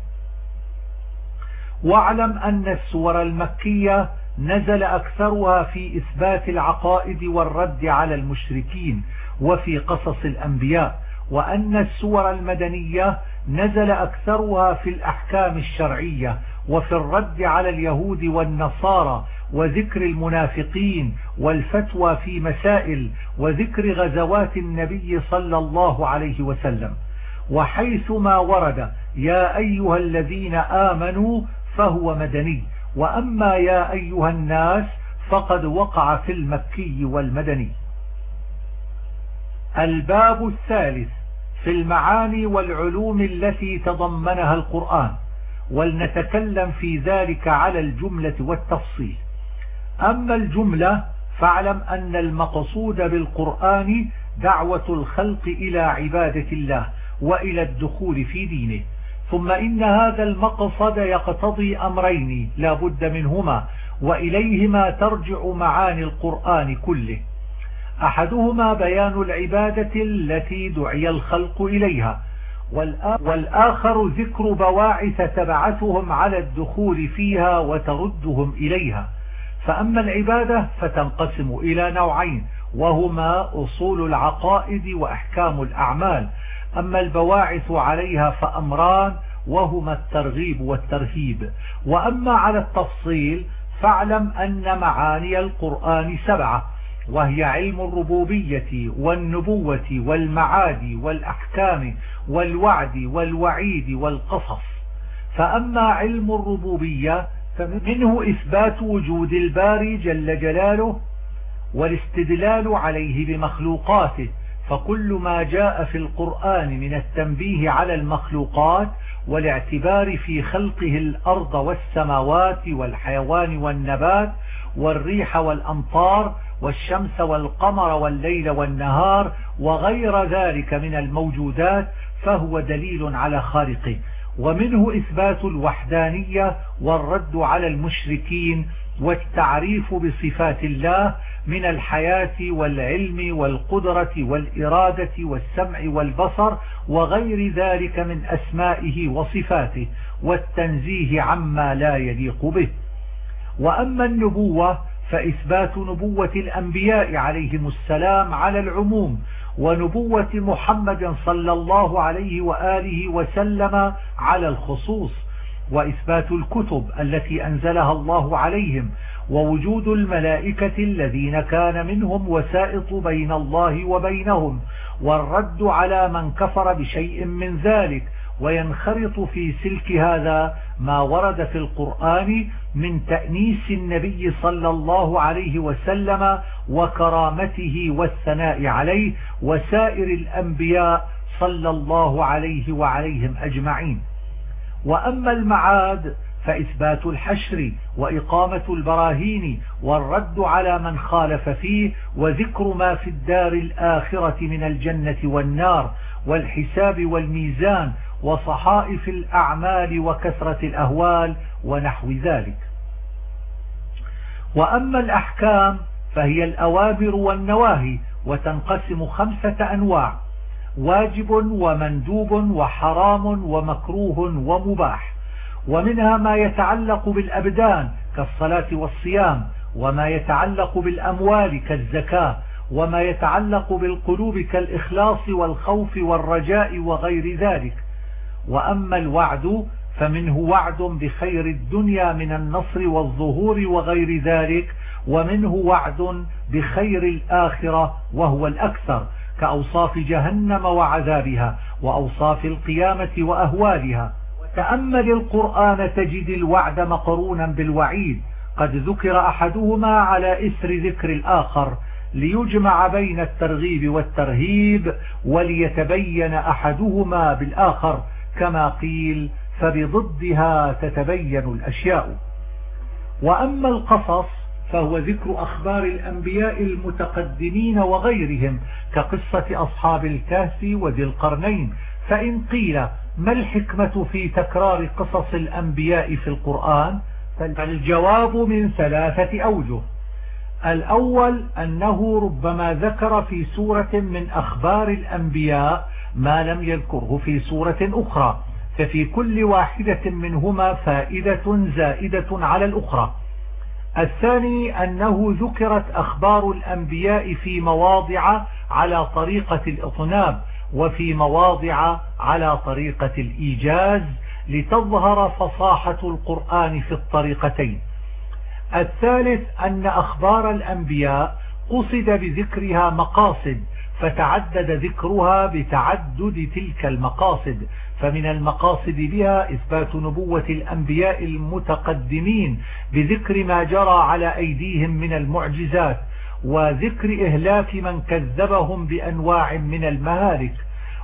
واعلم أن السور المكية نزل أكثرها في إثبات العقائد والرد على المشركين وفي قصص الأنبياء وأن السور المدنية نزل أكثرها في الأحكام الشرعية وفي الرد على اليهود والنصارى وذكر المنافقين والفتوى في مسائل وذكر غزوات النبي صلى الله عليه وسلم. وحيثما ورد يا أيها الذين آمنوا فهو مدني. وأما يا أيها الناس فقد وقع في المكي والمدني. الباب الثالث في المعاني والعلوم التي تضمنها القرآن ولنتكلم في ذلك على الجملة والتفصيل. أما الجملة فاعلم أن المقصود بالقرآن دعوة الخلق إلى عبادة الله وإلى الدخول في دينه. ثم إن هذا المقصد يقتضي أمرين لا بد منهما وإليهما ترجع معاني القرآن كله. أحدهما بيان العبادة التي دعي الخلق إليها والآخر ذكر بواعث تبعثهم على الدخول فيها وتردهم إليها. فأما العبادة فتنقسم إلى نوعين وهما أصول العقائد وأحكام الأعمال. أما البواعث عليها فأمران وهما الترغيب والترهيب. وأما على التفصيل فاعلم أن معاني القرآن سبعة وهي علم الربوبية والنبوة والمعاد والأحكام والوعد والوعيد والقصص. فأما علم الربوبية فمنه إثبات وجود الباري جل جلاله والاستدلال عليه بمخلوقاته فكل ما جاء في القرآن من التنبيه على المخلوقات والاعتبار في خلقه الأرض والسماوات والحيوان والنبات والريح والأمطار والشمس والقمر والليل والنهار وغير ذلك من الموجودات فهو دليل على خالقه. ومنه إثبات الوحدانية والرد على المشركين والتعريف بصفات الله من الحياة والعلم والقدرة والإرادة والسمع والبصر وغير ذلك من أسمائه وصفاته والتنزيه عما لا يليق به. وأما النبوة فإثبات نبوة الأنبياء عليهم السلام على العموم ونبوة محمد صلى الله عليه وآله وسلم على الخصوص وإثبات الكتب التي أنزلها الله عليهم ووجود الملائكة الذين كان منهم وسائط بين الله وبينهم والرد على من كفر بشيء من ذلك وينخرط في سلك هذا ما ورد في القرآن من تأنيس النبي صلى الله عليه وسلم وكرامته والثناء عليه وسائر الأنبياء صلى الله عليه وعليهم أجمعين. وأما المعاد فإثبات الحشر وإقامة البراهين والرد على من خالف فيه وذكر ما في الدار الآخرة من الجنة والنار والحساب والميزان وصحائف الأعمال وكثرة الأهوال ونحو ذلك. وأما الأحكام فهي الأوامر والنواهي وتنقسم خمسة أنواع واجب ومندوب وحرام ومكروه ومباح. ومنها ما يتعلق بالأبدان كالصلاة والصيام وما يتعلق بالأموال كالزكاة وما يتعلق بالقلوب كالإخلاص والخوف والرجاء وغير ذلك. وأما الوعد فمنه وعد بخير الدنيا من النصر والظهور وغير ذلك ومنه وعد بخير الآخرة وهو الأكثر كأوصاف جهنم وعذابها وأوصاف القيامة وأهوالها. تأمل القرآن تجد الوعد مقرونا بالوعيد. قد ذكر أحدهما على إثر ذكر الآخر ليجمع بين الترغيب والترهيب وليتبين أحدهما بالآخر كما قيل فبضدها تتبين الأشياء. وأما القصص فهو ذكر أخبار الأنبياء المتقدمين وغيرهم كقصة أصحاب الكهف وذي القرنين. فإن قيل ما الحكمة في تكرار قصص الأنبياء في القرآن؟ فالجواب من ثلاثة أوجه. الأول أنه ربما ذكر في سورة من أخبار الأنبياء ما لم يذكره في سورة أخرى ففي كل واحدة منهما فائدة زائدة على الأخرى. الثاني أنه ذكرت أخبار الأنبياء في مواضع على طريقة الإطناب وفي مواضع على طريقة الإيجاز لتظهر فصاحة القرآن في الطريقتين. الثالث أن أخبار الأنبياء قصد بذكرها مقاصد فتعدد ذكرها بتعدد تلك المقاصد. فمن المقاصد بها إثبات نبوة الأنبياء المتقدمين بذكر ما جرى على أيديهم من المعجزات وذكر إهلاك من كذبهم بأنواع من المهالك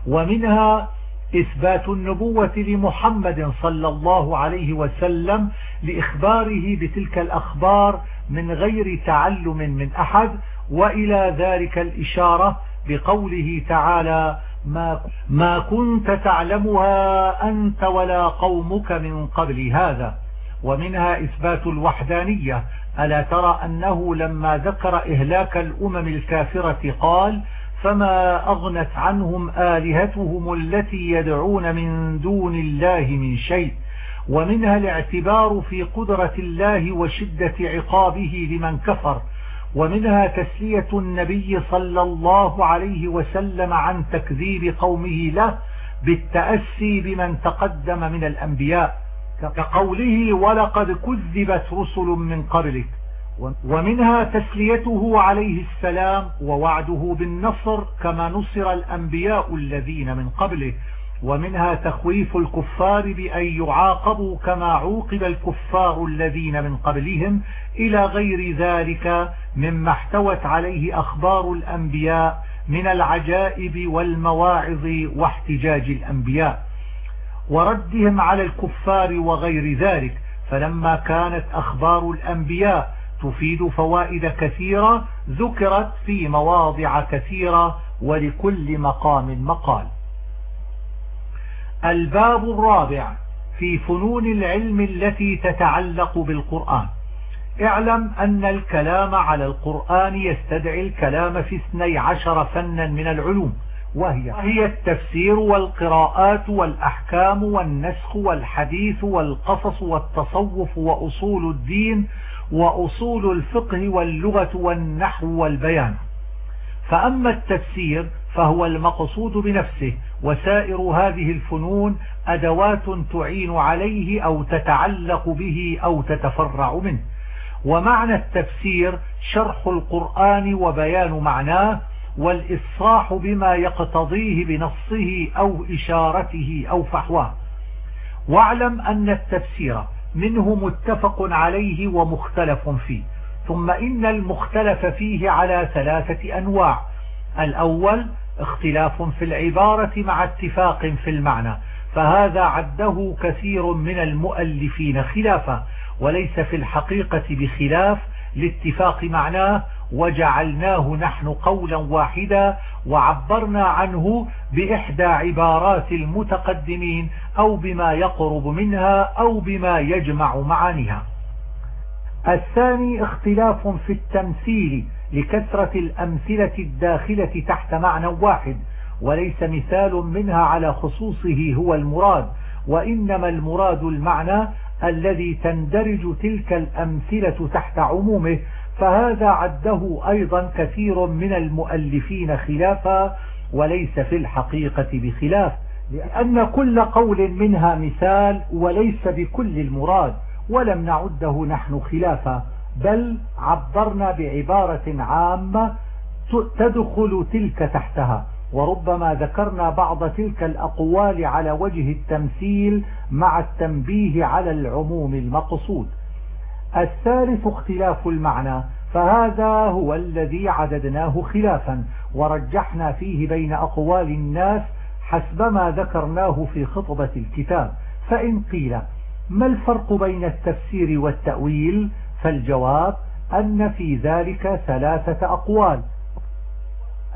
ومنها إثبات النبوة لمحمد صلى الله عليه وسلم لإخباره بتلك الأخبار من غير تعلم من أحد وإلى ذلك الإشارة بقوله تعالى ما, ما كنت تعلمها أنت ولا قومك من قبل هذا. ومنها إثبات الوحدانية. ألا ترى أنه لما ذكر إهلاك الأمم الكافرة قال فما أغنت عنهم آلهتهم التي يدعون من دون الله من شيء. ومنها الاعتبار في قدرة الله وشدة عقابه لمن كفر. ومنها تسلية النبي صلى الله عليه وسلم عن تكذيب قومه له بالتأسي بمن تقدم من الأنبياء. كقوله ولقد كذبت رسل من قبلك ومنها تسليته عليه السلام ووعده بالنصر كما نصر الأنبياء الذين من قبله ومنها تخويف الكفار بأن يعاقبوا كما عوقب الكفار الذين من قبلهم إلى غير ذلك مما احتوت عليه أخبار الأنبياء من العجائب والمواعظ واحتجاج الأنبياء. وردهم على الكفار وغير ذلك. فلما كانت أخبار الأنبياء تفيد فوائد كثيرة ذكرت في مواضع كثيرة ولكل مقام مقال. الباب الرابع في فنون العلم التي تتعلق بالقرآن. اعلم أن الكلام على القرآن يستدعي الكلام في اثني عشر فنا من العلوم. وهي هي التفسير والقراءات والأحكام والنسخ والحديث والقصص والتصوف وأصول الدين وأصول الفقه واللغة والنحو والبيان. فأما التفسير فهو المقصود بنفسه وسائر هذه الفنون أدوات تعين عليه أو تتعلق به أو تتفرع منه. ومعنى التفسير شرح القرآن وبيان معناه والإصراح بما يقتضيه بنصه أو إشارته أو فحواه. واعلم أن التفسير منه متفق عليه ومختلف فيه ثم إن المختلف فيه على ثلاثة أنواع. الأول اختلاف في العبارة مع اتفاق في المعنى فهذا عده كثير من المؤلفين خلافا وليس في الحقيقة بخلاف لاتفاق معناه وجعلناه نحن قولا واحدا وعبرنا عنه بإحدى عبارات المتقدمين أو بما يقرب منها أو بما يجمع معانيها. الثاني اختلاف في التمثيل لكثرة الأمثلة الداخلة تحت معنى واحد وليس مثال منها على خصوصه هو المراد وإنما المراد المعنى الذي تندرج تلك الأمثلة تحت عمومه فهذا عده أيضا كثير من المؤلفين خلافا وليس في الحقيقة بخلاف لأن كل قول منها مثال وليس بكل المراد ولم نعده نحن خلافا بل عبرنا بعبارة عامة تدخل تلك تحتها. وربما ذكرنا بعض تلك الأقوال على وجه التمثيل مع التنبيه على العموم المقصود. الثالث اختلاف المعنى فهذا هو الذي عددناه خلافا ورجحنا فيه بين أقوال الناس حسب ما ذكرناه في خطبة الكتاب. فإن قيل ما الفرق بين التفسير والتأويل؟ فالجواب أن في ذلك ثلاثة أقوال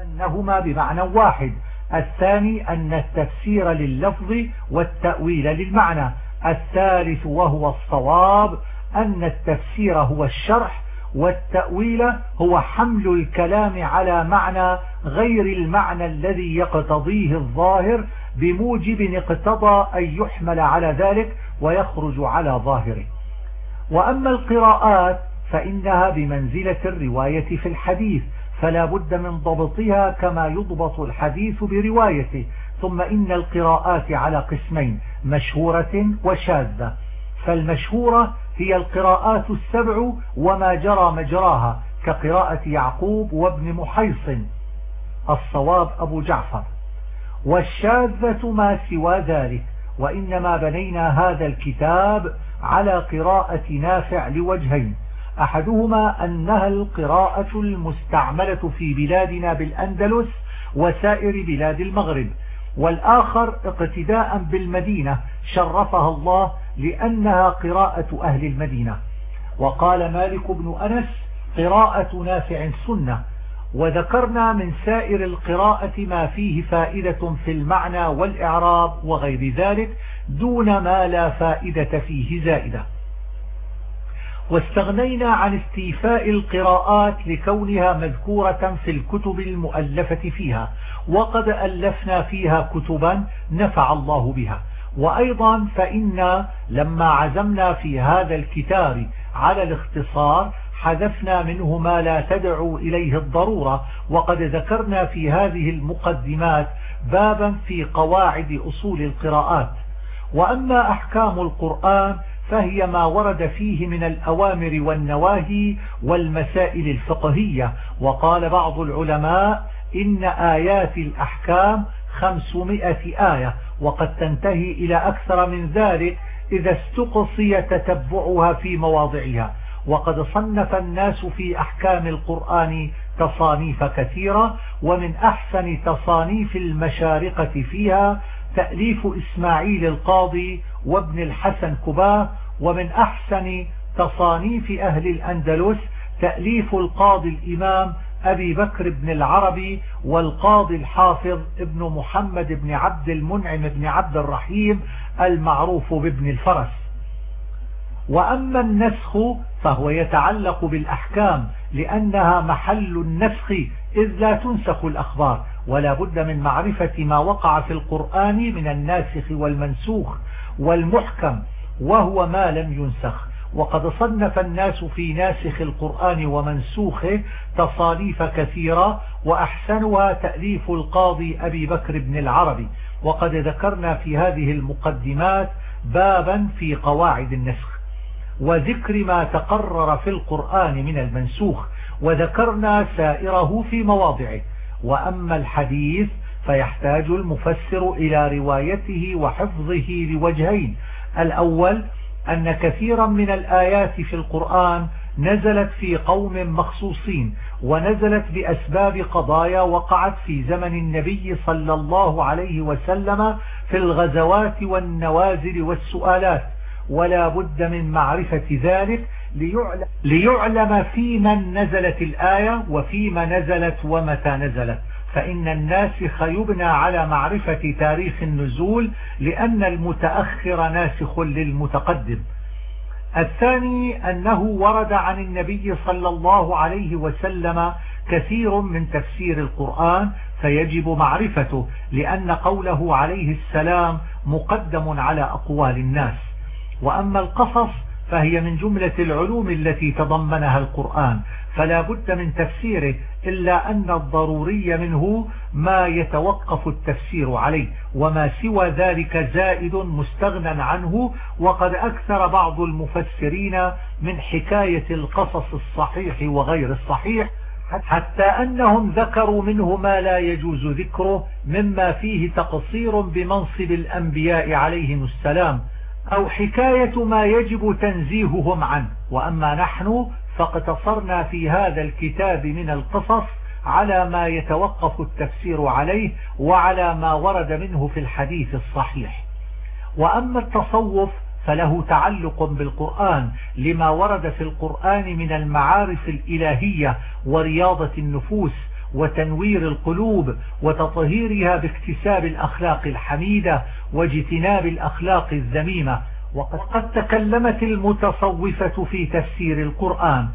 أنهما بمعنى واحد. الثاني أن التفسير لللفظ والتأويل للمعنى. الثالث وهو الصواب أن التفسير هو الشرح والتأويل هو حمل الكلام على معنى غير المعنى الذي يقتضيه الظاهر بموجب اقتضى أن يحمل على ذلك ويخرج على ظاهره. وأما القراءات فإنها بمنزلة الرواية في الحديث فلا بد من ضبطها كما يضبط الحديث بروايته. ثم إن القراءات على قسمين مشهورة وشاذة. فالمشهورة هي القراءات السبع وما جرى مجراها كقراءة يعقوب وابن محيص. الصواب أبو جعفر. والشاذة ما سوى ذلك وإنما بنينا هذا الكتاب على قراءة نافع لوجهين. أحدهما أنها القراءة المستعملة في بلادنا بالأندلس وسائر بلاد المغرب. والآخر اقتداء بالمدينة شرفها الله لأنها قراءة أهل المدينة. وقال مالك بن أنس قراءة نافع سنة وذكرنا من سائر القراءة ما فيه فائدة في المعنى والإعراب وغير ذلك دون ما لا فائدة فيه زائدة. واستغنينا عن استيفاء القراءات لكونها مذكورة في الكتب المؤلفة فيها. وقد ألفنا فيها كتبا نفع الله بها. وأيضا فإنا لما عزمنا في هذا الكتاب على الاختصار حذفنا منه ما لا تدعو إليه الضرورة. وقد ذكرنا في هذه المقدمات بابا في قواعد أصول القراءات. وأما أحكام القرآن فهي ما ورد فيه من الأوامر والنواهي والمسائل الفقهية. وقال بعض العلماء إن آيات الأحكام خمسمائة آية وقد تنتهي إلى أكثر من ذلك إذا استقصي تتبعها في مواضعها. وقد صنف الناس في أحكام القرآن تصانيف كثيرة ومن أحسن تصانيف المشارقة فيها تأليف إسماعيل القاضي وابن الحسن كباه ومن أحسن تصانيف أهل الأندلس تأليف القاضي الإمام أبي بكر بن العربي والقاضي الحافظ ابن محمد بن عبد المنعم بن عبد الرحيم المعروف بابن الفرس. وأما النسخ فهو يتعلق بالأحكام لأنها محل النسخ إذ لا تنسخ الأخبار ولا بد من معرفة ما وقع في القرآن من الناسخ والمنسوخ والمحكم وهو ما لم ينسخ. وقد صنف الناس في ناسخ القرآن ومنسوخه تصانيف كثيرة وأحسنها تأليف القاضي أبي بكر بن العربي. وقد ذكرنا في هذه المقدمات بابا في قواعد النسخ. وذكر ما تقرر في القرآن من المنسوخ وذكرنا سائره في مواضعه. وأما الحديث فيحتاج المفسر إلى روايته وحفظه لوجهين. الأول أن كثيرا من الآيات في القرآن نزلت في قوم مخصوصين ونزلت بأسباب قضايا وقعت في زمن النبي صلى الله عليه وسلم في الغزوات والنوازل والسؤالات. ولا بد من معرفة ذلك ليعلم, في من نزلت الآية وفيما نزلت ومتى نزلت. فإن الناسخ يبنى على معرفة تاريخ النزول لأن المتأخر ناسخ للمتقدم. الثاني أنه ورد عن النبي صلى الله عليه وسلم كثير من تفسير القرآن فيجب معرفته لأن قوله عليه السلام مقدم على أقوال الناس. وأما القصص فهي من جملة العلوم التي تضمنها القرآن. فلا بد من تفسيره إلا أن الضروري منه ما يتوقف التفسير عليه وما سوى ذلك زائد مستغنى عنه وقد أكثر بعض المفسرين من حكاية القصص الصحيح وغير الصحيح حتى أنهم ذكروا منه ما لا يجوز ذكره مما فيه تقصير بمنصب الأنبياء عليهم السلام أو حكاية ما يجب تنزيههم عنه. وأما نحن فاقتصرنا في هذا الكتاب من القصص على ما يتوقف التفسير عليه وعلى ما ورد منه في الحديث الصحيح. وأما التصوف فله تعلق بالقرآن لما ورد في القرآن من المعارف الإلهية ورياضة النفوس وتنوير القلوب وتطهيرها باكتساب الأخلاق الحميدة واجتناب الأخلاق الذميمة. وقد تكلمت المتصوفة في تفسير القرآن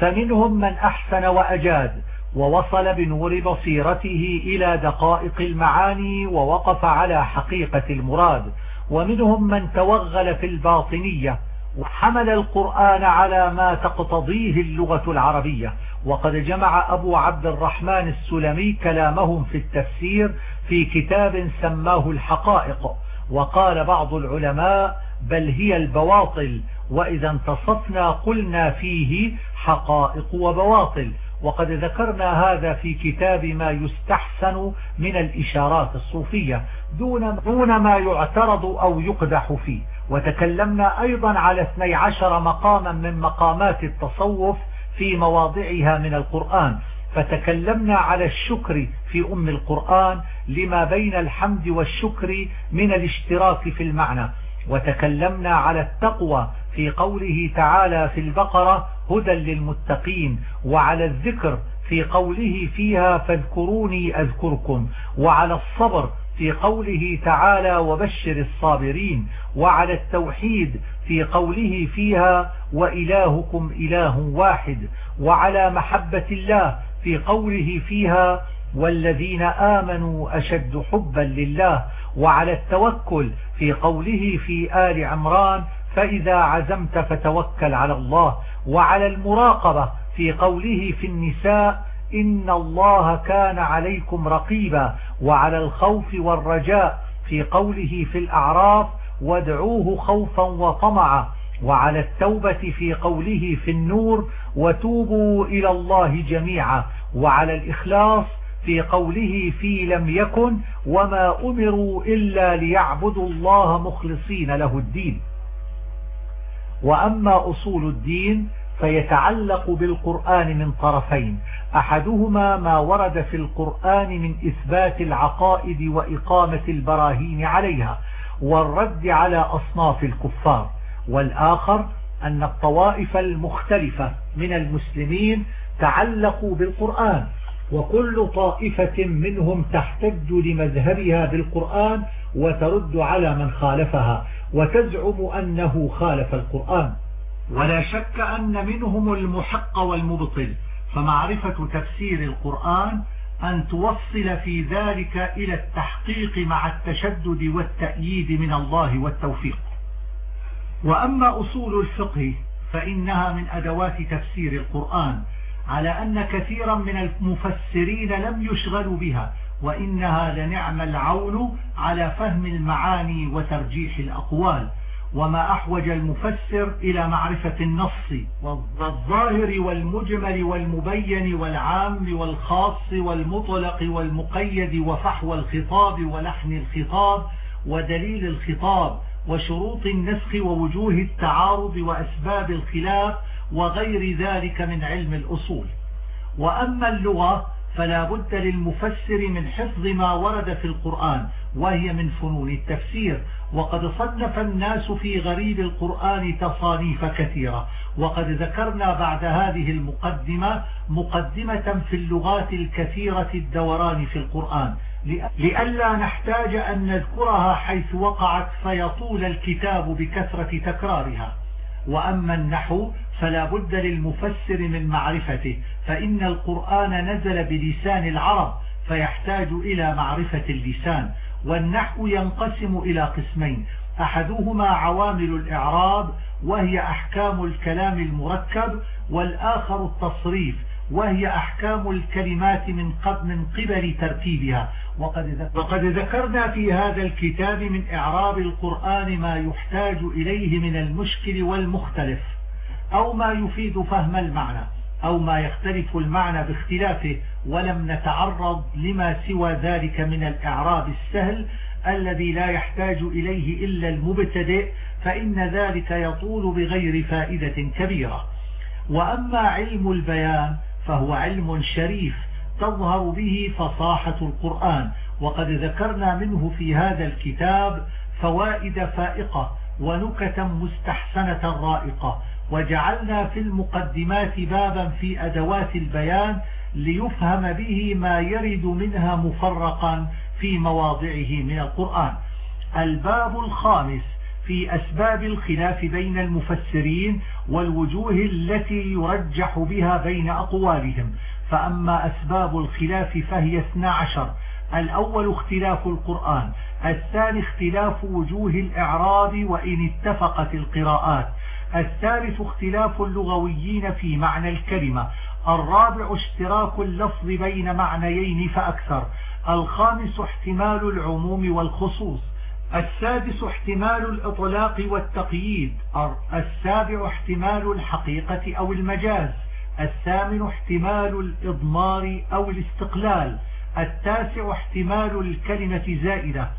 فمنهم من أحسن وأجاد ووصل بنور بصيرته إلى دقائق المعاني ووقف على حقيقة المراد ومنهم من توغل في الباطنية وحمل القرآن على ما تقتضيه اللغة العربية. وقد جمع أبو عبد الرحمن السلمي كلامهم في التفسير في كتاب سماه الحقائق وقال بعض العلماء بل هي البواطل وإذا انتصفنا قلنا فيه حقائق وبواطل. وقد ذكرنا هذا في كتاب ما يستحسن من الإشارات الصوفية دون, دون ما يعترض أو يقدح فيه. وتكلمنا أيضا على 12 مقاما من مقامات التصوف في مواضعها من القرآن. فتكلمنا على الشكر في أم القرآن لما بين الحمد والشكر من الاشتراك في المعنى. وتكلمنا على التقوى في قوله تعالى في البقرة هدى للمتقين وعلى الذكر في قوله فيها فاذكروني أذكركم وعلى الصبر في قوله تعالى وبشر الصابرين وعلى التوحيد في قوله فيها وإلهكم إله واحد وعلى محبة الله في قوله فيها والذين آمنوا أشد حبا لله وعلى التوكل في قوله في آل عمران فإذا عزمت فتوكل على الله وعلى المراقبة في قوله في النساء إن الله كان عليكم رقيبا وعلى الخوف والرجاء في قوله في الأعراف وادعوه خوفا وطمعا وعلى التوبة في قوله في النور وتوبوا إلى الله جميعا وعلى الإخلاص في قوله في لم يكن وما أمروا إلا ليعبدوا الله مخلصين له الدين. وأما أصول الدين فيتعلق بالقرآن من طرفين أحدهما ما ورد في القرآن من إثبات العقائد وإقامة البراهين عليها والرد على أصناف الكفار والآخر أن الطوائف المختلفة من المسلمين تعلقوا بالقرآن وكل طائفة منهم تحتج لمذهبها بالقرآن وترد على من خالفها وتزعم أنه خالف القرآن. ولا شك أن منهم المحق والمبطل فمعرفة تفسير القرآن أن توصل في ذلك إلى التحقيق مع التشدد والتأييد من الله والتوفيق. وأما أصول الفقه فإنها من أدوات تفسير القرآن على أن كثيرا من المفسرين لم يشغلوا بها وإنها لنعم العون على فهم المعاني وترجيح الأقوال. وما أحوج المفسر إلى معرفة النص والظاهر والمجمل والمبين والعام والخاص والمطلق والمقيد وفحوى الخطاب ولحن الخطاب ودليل الخطاب وشروط النسخ ووجوه التعارض وأسباب الخلاف وغير ذلك من علم الأصول. وأما اللغة فلا بد للمفسر من حفظ ما ورد في القرآن وهي من فنون التفسير. وقد صنف الناس في غريب القرآن تصانيف كثيرة. وقد ذكرنا بعد هذه المقدمة مقدمة في اللغات الكثيرة الدوران في القرآن. لئلا نحتاج أن نذكرها حيث وقعت فيطول الكتاب بكثرة تكرارها. وأما النحو فلا بد للمفسر من معرفته فإن القرآن نزل بلسان العرب فيحتاج إلى معرفة اللسان والنحو ينقسم إلى قسمين أحدهما عوامل الإعراب وهي أحكام الكلام المركب والآخر التصريف وهي أحكام الكلمات من قبل ترتيبها. وقد, وقد ذكرنا في هذا الكتاب من إعراب القرآن ما يحتاج إليه من المشكل والمختلف أو ما يفيد فهم المعنى أو ما يختلف المعنى باختلافه. ولم نتعرض لما سوى ذلك من الإعراب السهل الذي لا يحتاج إليه إلا المبتدئ فإن ذلك يطول بغير فائدة كبيرة. وأما علم البيان فهو علم شريف تظهر به فصاحة القرآن. وقد ذكرنا منه في هذا الكتاب فوائد فائقة ونكتا مستحسنة رائقة. وجعلنا في المقدمات بابا في أدوات البيان ليفهم به ما يرد منها مفرقا في مواضعه من القرآن. الباب الخامس في أسباب الخلاف بين المفسرين والوجوه التي يرجح بها بين أقوالهم. فأما أسباب الخلاف فهي 12 الأول اختلاف القرآن. الثاني اختلاف وجوه الإعراب وإن اتفقت القراءات. الثالث اختلاف اللغويين في معنى الكلمة. الرابع اشتراك اللفظ بين معنيين فأكثر. الخامس احتمال العموم والخصوص. السادس احتمال الإطلاق والتقييد السابع احتمال الحقيقة أو المجاز الثامن احتمال الإضمار أو الاستقلال التاسع احتمال الكلمة زائدة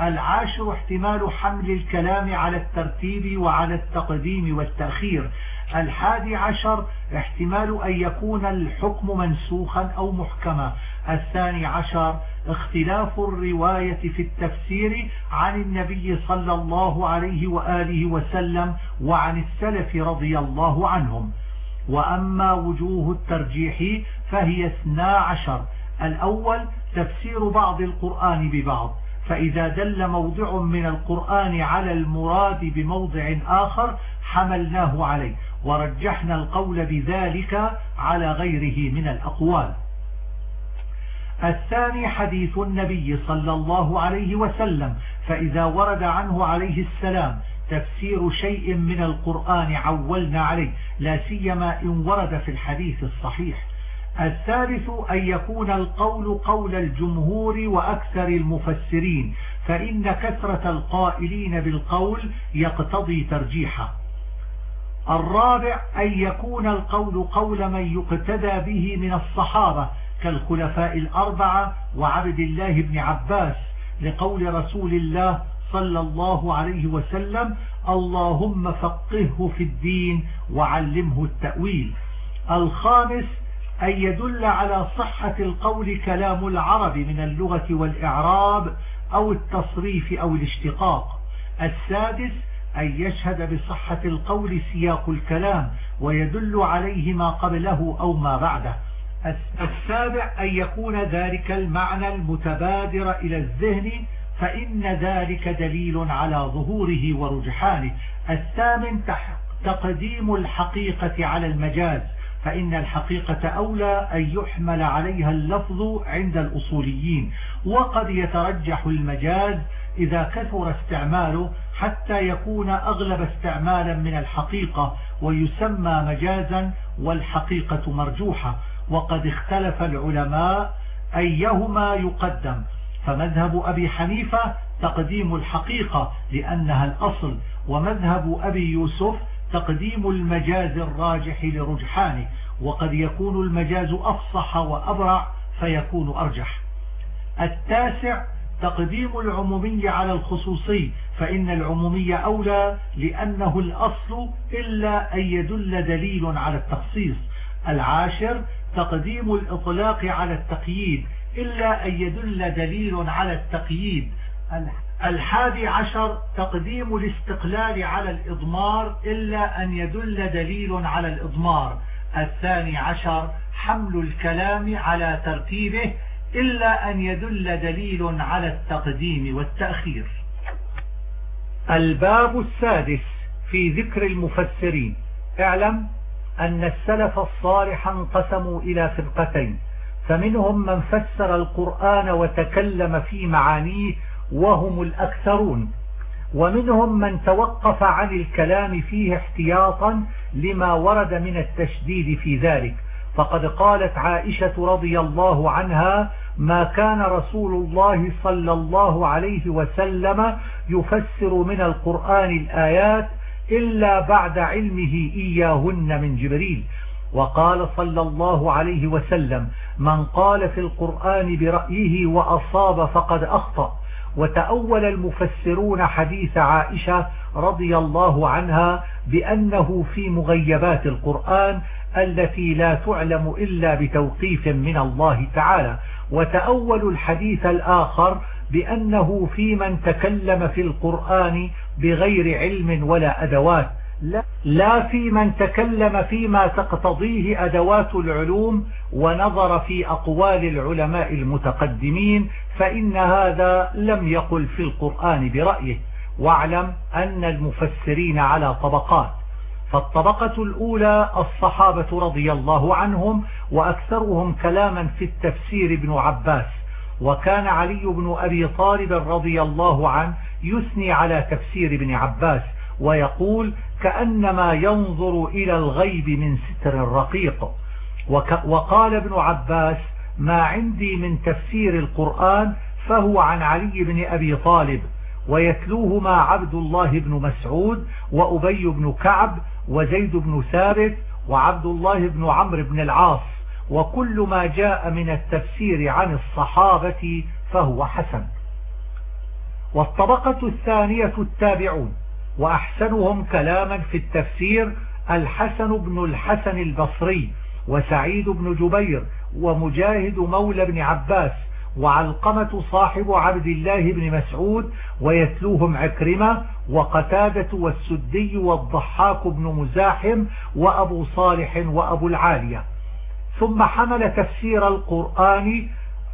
العاشر احتمال حمل الكلام على الترتيب وعلى التقديم والتأخير الحادي عشر احتمال أن يكون الحكم منسوخا أو محكما. الثاني عشر اختلاف الرواية في التفسير عن النبي صلى الله عليه وآله وسلم وعن السلف رضي الله عنهم. وأما وجوه الترجيح فهي اثنا عشر. الأول تفسير بعض القرآن ببعض. فإذا دل موضع من القرآن على المراد بموضع آخر حملناه عليه. ورجحنا القول بذلك على غيره من الأقوال. الثاني حديث النبي صلى الله عليه وسلم فإذا ورد عنه عليه السلام تفسير شيء من القرآن عولنا عليه لا سيما إن ورد في الحديث الصحيح. الثالث أن يكون القول قول الجمهور وأكثر المفسرين فإن كثرة القائلين بالقول يقتضي ترجيحه. الرابع أن يكون القول قول من يقتدى به من الصحابة كالخلفاء الأربعة وعبد الله بن عباس لقول رسول الله صلى الله عليه وسلم اللهم فقهه في الدين وعلمه التأويل. الخامس أن يدل على صحة القول كلام العرب من اللغة والإعراب أو التصريف أو الاشتقاق. السادس أن يشهد بصحة القول سياق الكلام ويدل عليه ما قبله أو ما بعده. السابع أن يكون ذلك المعنى المتبادر إلى الذهن فإن ذلك دليل على ظهوره ورجحانه. الثامن تقديم الحقيقة على المجاز فإن الحقيقة أولى أن يحمل عليها اللفظ عند الأصوليين. وقد يترجح المجاز إذا كثر استعماله حتى يكون أغلب استعمالا من الحقيقة ويسمى مجازا والحقيقة مرجوحة. وقد اختلف العلماء أيهما يقدم. فمذهب أبي حنيفة تقديم الحقيقة لأنها الأصل ومذهب أبي يوسف تقديم المجاز الراجح لرجحانه وقد يكون المجاز أفصح وأبرع فيكون أرجح. التاسع تقديم العمومي على الخصوصي فإن العمومي أولى لأنه الأصل إلا أن يدل دليل على التخصيص. العاشر تقديم الإطلاق على التقييد إلا أن يدل دليل على التقييد. الحادي عشر تقديم الاستقلال على الإضمار إلا أن يدل دليل على الإضمار. الثاني عشر حمل الكلام على ترتيبه إلا أن يدل دليل على التقديم والتأخير. الباب السادس في ذكر المفسرين. اعلم أن السلف الصالح انقسموا إلى فرقتين. فمنهم من فسر القرآن وتكلم في معانيه وهم الأكثرون. ومنهم من توقف عن الكلام فيه احتياطا لما ورد من التشديد في ذلك. فقد قالت عائشة رضي الله عنها ما كان رسول الله صلى الله عليه وسلم يفسر من القرآن الآيات إلا بعد علمه إياهن من جبريل. وقال صلى الله عليه وسلم من قال في القرآن برأيه وأصاب فقد أخطأ. وتأول المفسرون حديث عائشة رضي الله عنها بأنه في مغيبات القرآن التي لا تعلم إلا بتوقيف من الله تعالى. وتأول الحديث الآخر بأنه في من تكلم في القرآن بغير علم ولا أدوات. لا في من تكلم فيما تقتضيه أدوات العلوم ونظر في أقوال العلماء المتقدمين فإن هذا لم يقل في القرآن برأيه. واعلم أن المفسرين على طبقات. فالطبقة الأولى الصحابة رضي الله عنهم وأكثرهم كلاما في التفسير ابن عباس. وكان علي بن أبي طالب رضي الله عنه يثني على تفسير ابن عباس ويقول كأنما ينظر إلى الغيب من ستر الرقيق. وقال ابن عباس ما عندي من تفسير القرآن فهو عن علي بن أبي طالب ويتلوهما عبد الله بن مسعود وأبي بن كعب وزيد بن ثابت وعبد الله بن عمرو بن العاص. وكل ما جاء من التفسير عن الصحابة فهو حسن. والطبقة الثانية التابعون وأحسنهم كلاما في التفسير الحسن بن الحسن البصري وسعيد بن جبير ومجاهد مولى بن عباس وعلقمة صاحب عبد الله بن مسعود ويتلوهم عكرمة وقتادة والسدي والضحاك بن مزاحم وأبو صالح وأبو العالية. ثم حمل تفسير القرآن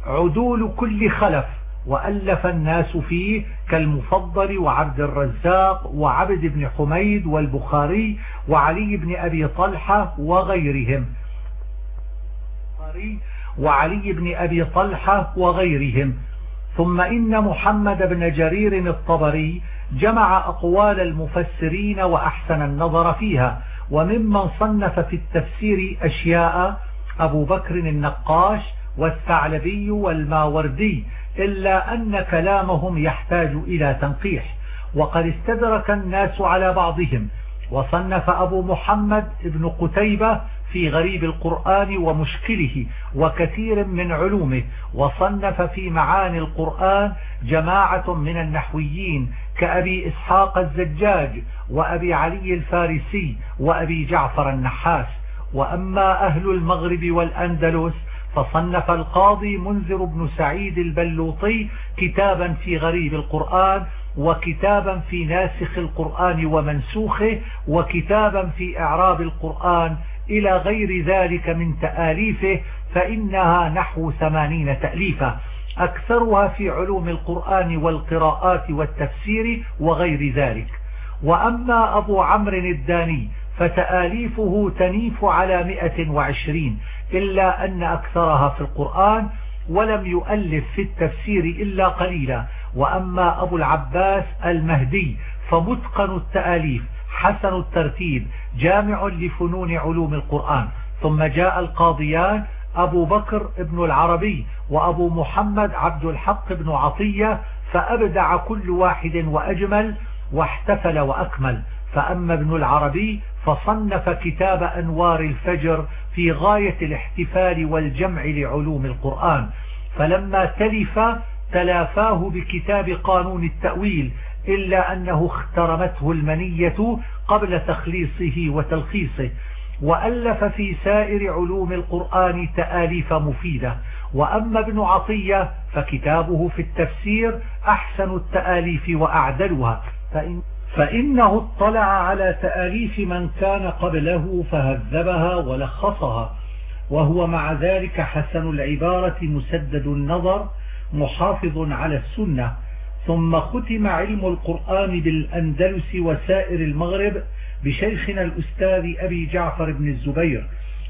عدول كل خلف وألف الناس فيه كالمفضل وعبد الرزاق وعبد بن حميد والبخاري وعلي بن أبي طلحة وغيرهم. وعلي بن أبي طلحة وغيرهم. ثم إن محمد بن جرير الطبري جمع أقوال المفسرين وأحسن النظر فيها وممن صنف في التفسير أشياء أبو بكر النقاش والثعلبي والماوردي إلا أن كلامهم يحتاج إلى تنقيح. وقد استدرك الناس على بعضهم وصنف أبو محمد ابن قتيبة في غريب القرآن ومشكله وكثير من علومه وصنف في معاني القرآن جماعة من النحويين كأبي إسحاق الزجاج وأبي علي الفارسي وأبي جعفر النحاس. وأما أهل المغرب والأندلس فصنف القاضي منذر بن سعيد البلوطي كتابا في غريب القرآن وكتابا في ناسخ القرآن ومنسوخه وكتابا في إعراب القرآن إلى غير ذلك من تآليفه فإنها نحو ثمانين تأليفا. أكثرها في علوم القرآن والقراءات والتفسير وغير ذلك. وأما أبو عمرو الداني فتآليفه تنيف على مئة وعشرين إلا أن أكثرها في القرآن ولم يؤلف في التفسير إلا قليلا. وأما أبو العباس المهدي فمتقن التآليف حسن الترتيب جامع لفنون علوم القرآن. ثم جاء القاضيان أبو بكر ابن العربي وأبو محمد عبد الحق بن عطية فأبدع كل واحد وأجمل واحتفل وأكمل. فأما ابن العربي فصنف كتاب أنوار الفجر في غاية الاحتفال والجمع لعلوم القرآن. فلما تلف تلافاه بكتاب قانون التأويل إلا أنه اخترمته المنية قبل تخليصه وتلخيصه. وألف في سائر علوم القرآن تآليف مفيدة. وأما ابن عطية فكتابه في التفسير أحسن التآليف وأعدلها. فإن فإنه اطلع على تآليف من كان قبله فهذبها ولخصها وهو مع ذلك حسن العبارة مسدد النظر محافظ على السنة. ثم ختم علم القرآن بالأندلس وسائر المغرب بشيخنا الأستاذ أبي جعفر بن الزبير.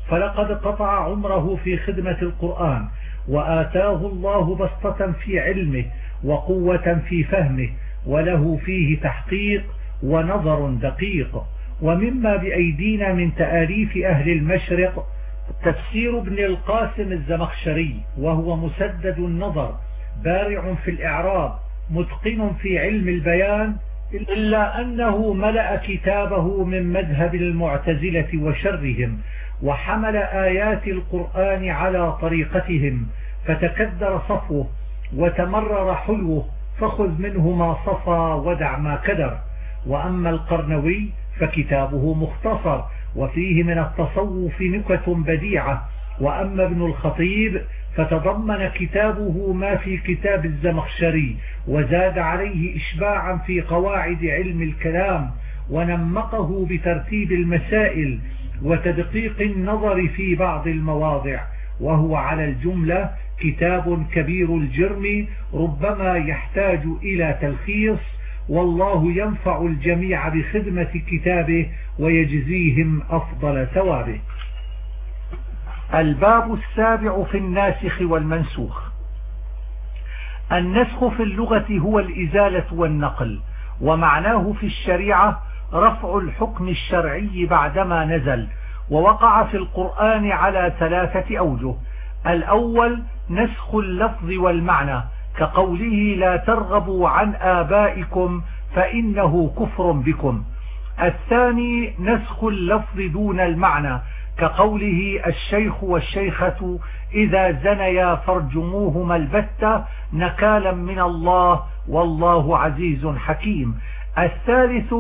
فلقد قطع عمره في خدمة القرآن وآتاه الله بسطة في علمه وقوة في فهمه وله فيه تحقيق ونظر دقيق. ومما بأيدينا من تآليف أهل المشرق تفسير ابن القاسم الزمخشري وهو مسدد النظر بارع في الإعراب متقن في علم البيان إلا أنه ملأ كتابه من مذهب المعتزلة وشرهم وحمل آيات القرآن على طريقتهم فتكدر صفوه وتمرر حلوة فخذ منه ما صفى ودع ما كدر. وأما القرنوي فكتابه مختصر وفيه من التصوف نكت بديعة. وأما ابن الخطيب فتضمن كتابه ما في كتاب الزمخشري وزاد عليه إشباعا في قواعد علم الكلام ونمقه بترتيب المسائل وتدقيق النظر في بعض المواضع. وهو على الجملة كتاب كبير الجرم ربما يحتاج إلى تلخيص والله ينفع الجميع بخدمة كتابه ويجزيهم أفضل ثوابه. الباب السابع في الناسخ والمنسوخ. النسخ في اللغة هو الإزالة والنقل ومعناه في الشريعة رفع الحكم الشرعي بعدما نزل ووقع في القرآن على ثلاثة أوجه. الأول نسخ اللفظ والمعنى كقوله لا ترغبوا عن آبائكم فإنه كفر بكم. الثاني نسخ اللفظ دون المعنى كقوله الشيخ والشيخة إذا زنيا فارجموهما البتة نكالا من الله والله عزيز حكيم. الثالث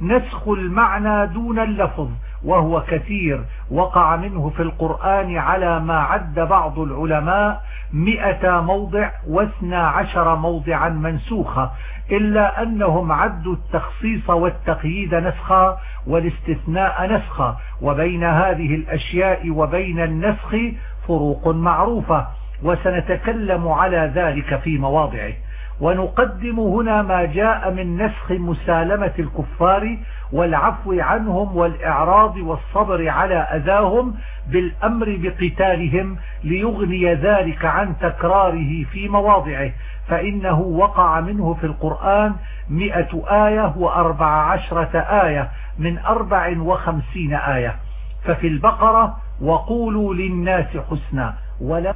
نسخ المعنى دون اللفظ وهو كثير وقع منه في القرآن على ما عد بعض العلماء مئة موضع واثنى عشر موضعا منسوخة إلا أنهم عدوا التخصيص والتقييد نسخا والاستثناء نسخا وبين هذه الأشياء وبين النسخ فروق معروفة وسنتكلم على ذلك في مواضعه. ونقدم هنا ما جاء من نسخ مسالمة الكفار والعفو عنهم والإعراض والصبر على أذاهم بالأمر بقتالهم ليغني ذلك عن تكراره في مواضعه. فإنه وقع منه في القرآن مئة آية وأربع عشرة آية من أربع وخمسين آية. ففي البقرة وقولوا للناس حسنا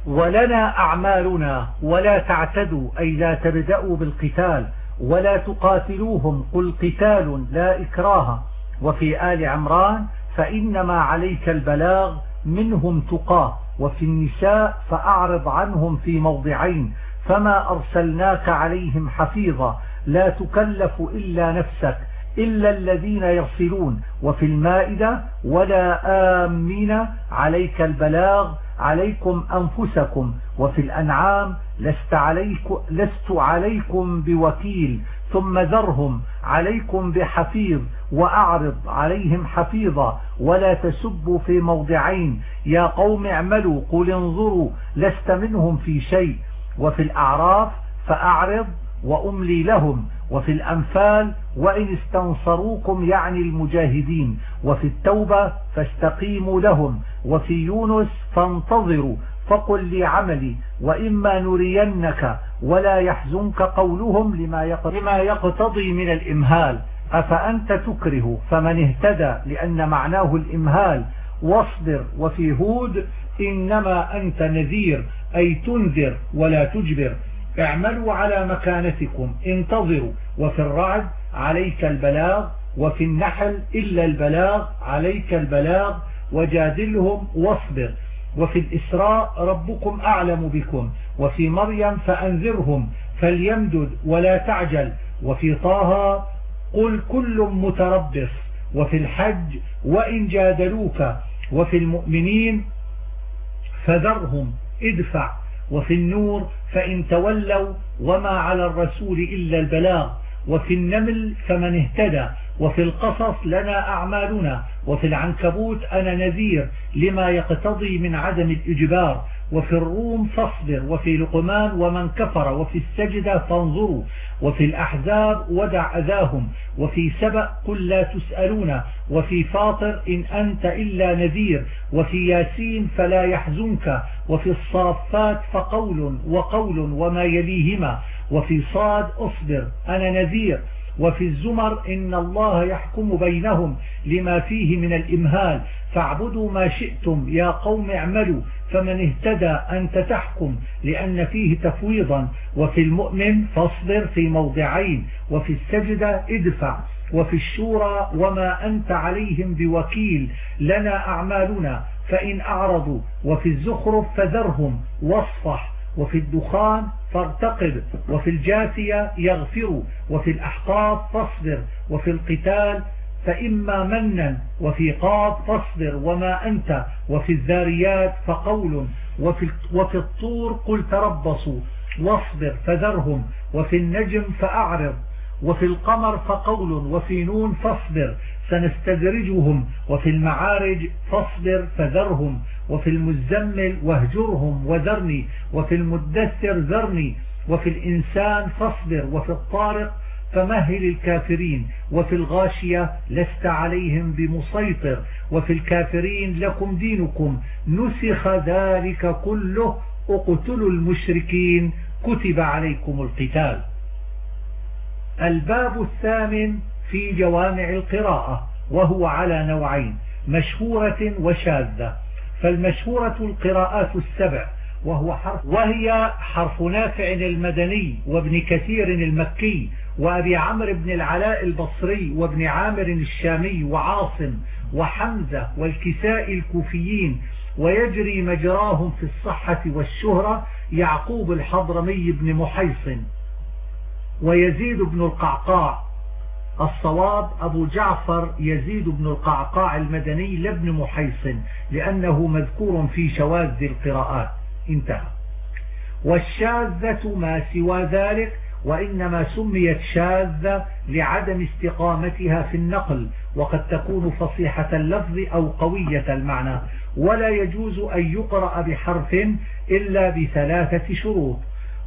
ولنا أعمالنا ولا تعتدوا أي لا تبدأوا بالقتال. ولا تقاتلوهم قل قتال لا إكراه. وفي آل عمران فإنما عليك البلاغ منهم تقاه. وفي النساء فأعرض عنهم في موضعين. فما أرسلناك عليهم حفيظا لا تكلف إلا نفسك. إلا الذين يرسلون وفي المائدة ولا آمين عليك البلاغ عليكم أنفسكم. وفي الأنعام لست, عليكم لست عليكم بوكيل. ثم ذرهم عليكم بحفيظ. وأعرض عليهم حفيظا. ولا تسبوا في موضعين. يا قوم اعملوا قل انظروا لست منهم في شيء. وفي الأعراف فأعرض وأملي لهم. وفي الأنفال وإن استنصروكم يعني المجاهدين وفي التوبة فاستقيموا لهم وفي يونس فانتظروا فقل لي عملي وإما نرينك ولا يحزنك قولهم لما يقتضي من الإمهال. أفأنت تكره فمن اهتدى لأن معناه الإمهال؟ واصبر وفي هود إنما أنت نذير أي تنذر ولا تجبر. اعملوا على مكانتكم انتظروا. وفي الرعد عليك البلاغ وفي النحل إلا البلاغ عليك البلاغ وجادلهم واصبر. وفي الإسراء ربكم أعلم بكم. وفي مريم فأنذرهم فليمدد ولا تعجل. وفي طه قل كل متربص. وفي الحج وإن جادلوك. وفي المؤمنين فذرهم ادفع. وفي النور فإن تولوا وما على الرسول إلا البلاغ وفي النمل فمن اهتدى. وفي القصص لنا أعمالنا وفي العنكبوت أنا نذير لما يقتضي من عدم الإجبار وفي الروم فاصبر وفي لقمان ومن كفر وفي السجدة فانظروا وفي الأحزاب ودع أذاهم وفي سبأ قل لا تسألون وفي فاطر إن أنت إلا نذير وفي ياسين فلا يحزنك وفي الصافات فقول وقول وما يليهما وفي صاد أصبر أنا نذير. وفي الزمر إن الله يحكم بينهم لما فيه من الإمهال. فاعبدوا ما شئتم يا قوم اعملوا فمن اهتدى أنت تحكم لأن فيه تفويضا. وفي المؤمن فاصبر في موضعين وفي السجدة ادفع وفي الشورى وما أنت عليهم بوكيل. لنا أعمالنا فإن أعرضوا وفي الزخرف فذرهم واصفح وفي الدخان فارتقب وفي الجاثية يغفر وفي الأحقاب فاصبر وفي القتال فإما منا وفي قاف فاصبر وما أنت وفي الذاريات فقول وفي, وفي الطور قل تربصوا واصبر فذرهم وفي النجم فأعرض وفي القمر فقول وفي نون فاصبر سنستدرجهم وفي المعارج فاصبر فذرهم. وفي المزمل واهجرهم وذرني وفي المدثر ذرني وفي الإنسان فاصبر وفي الطارق فمهل الكافرين وفي الغاشية لست عليهم بمسيطر وفي الكافرين لكم دينكم. نسخ ذلك كله اقتلوا المشركين كتب عليكم القتال. الباب الثامن في جوامع القراءة وهو على نوعين مشهورة وشاذة. فالمشهورة القراءات السبع وهو حرف وهي حرف نافع المدني وابن كثير المكي وأبي عمرو بن العلاء البصري وابن عامر الشامي وعاصم وحمزة والكساء الكوفيين ويجري مجراهم في الصحة والشهرة يعقوب الحضرمي بن محيصن ويزيد بن القعقاع الصواب أبو جعفر يزيد بن القعقاع المدني لابن محيصن لأنه مذكور في شواذ القراءات. انتهى. والشاذة ما سوى ذلك وإنما سميت شاذة لعدم استقامتها في النقل وقد تكون فصيحة اللفظ أو قوية المعنى. ولا يجوز أن يقرأ بحرف إلا بثلاثة شروط.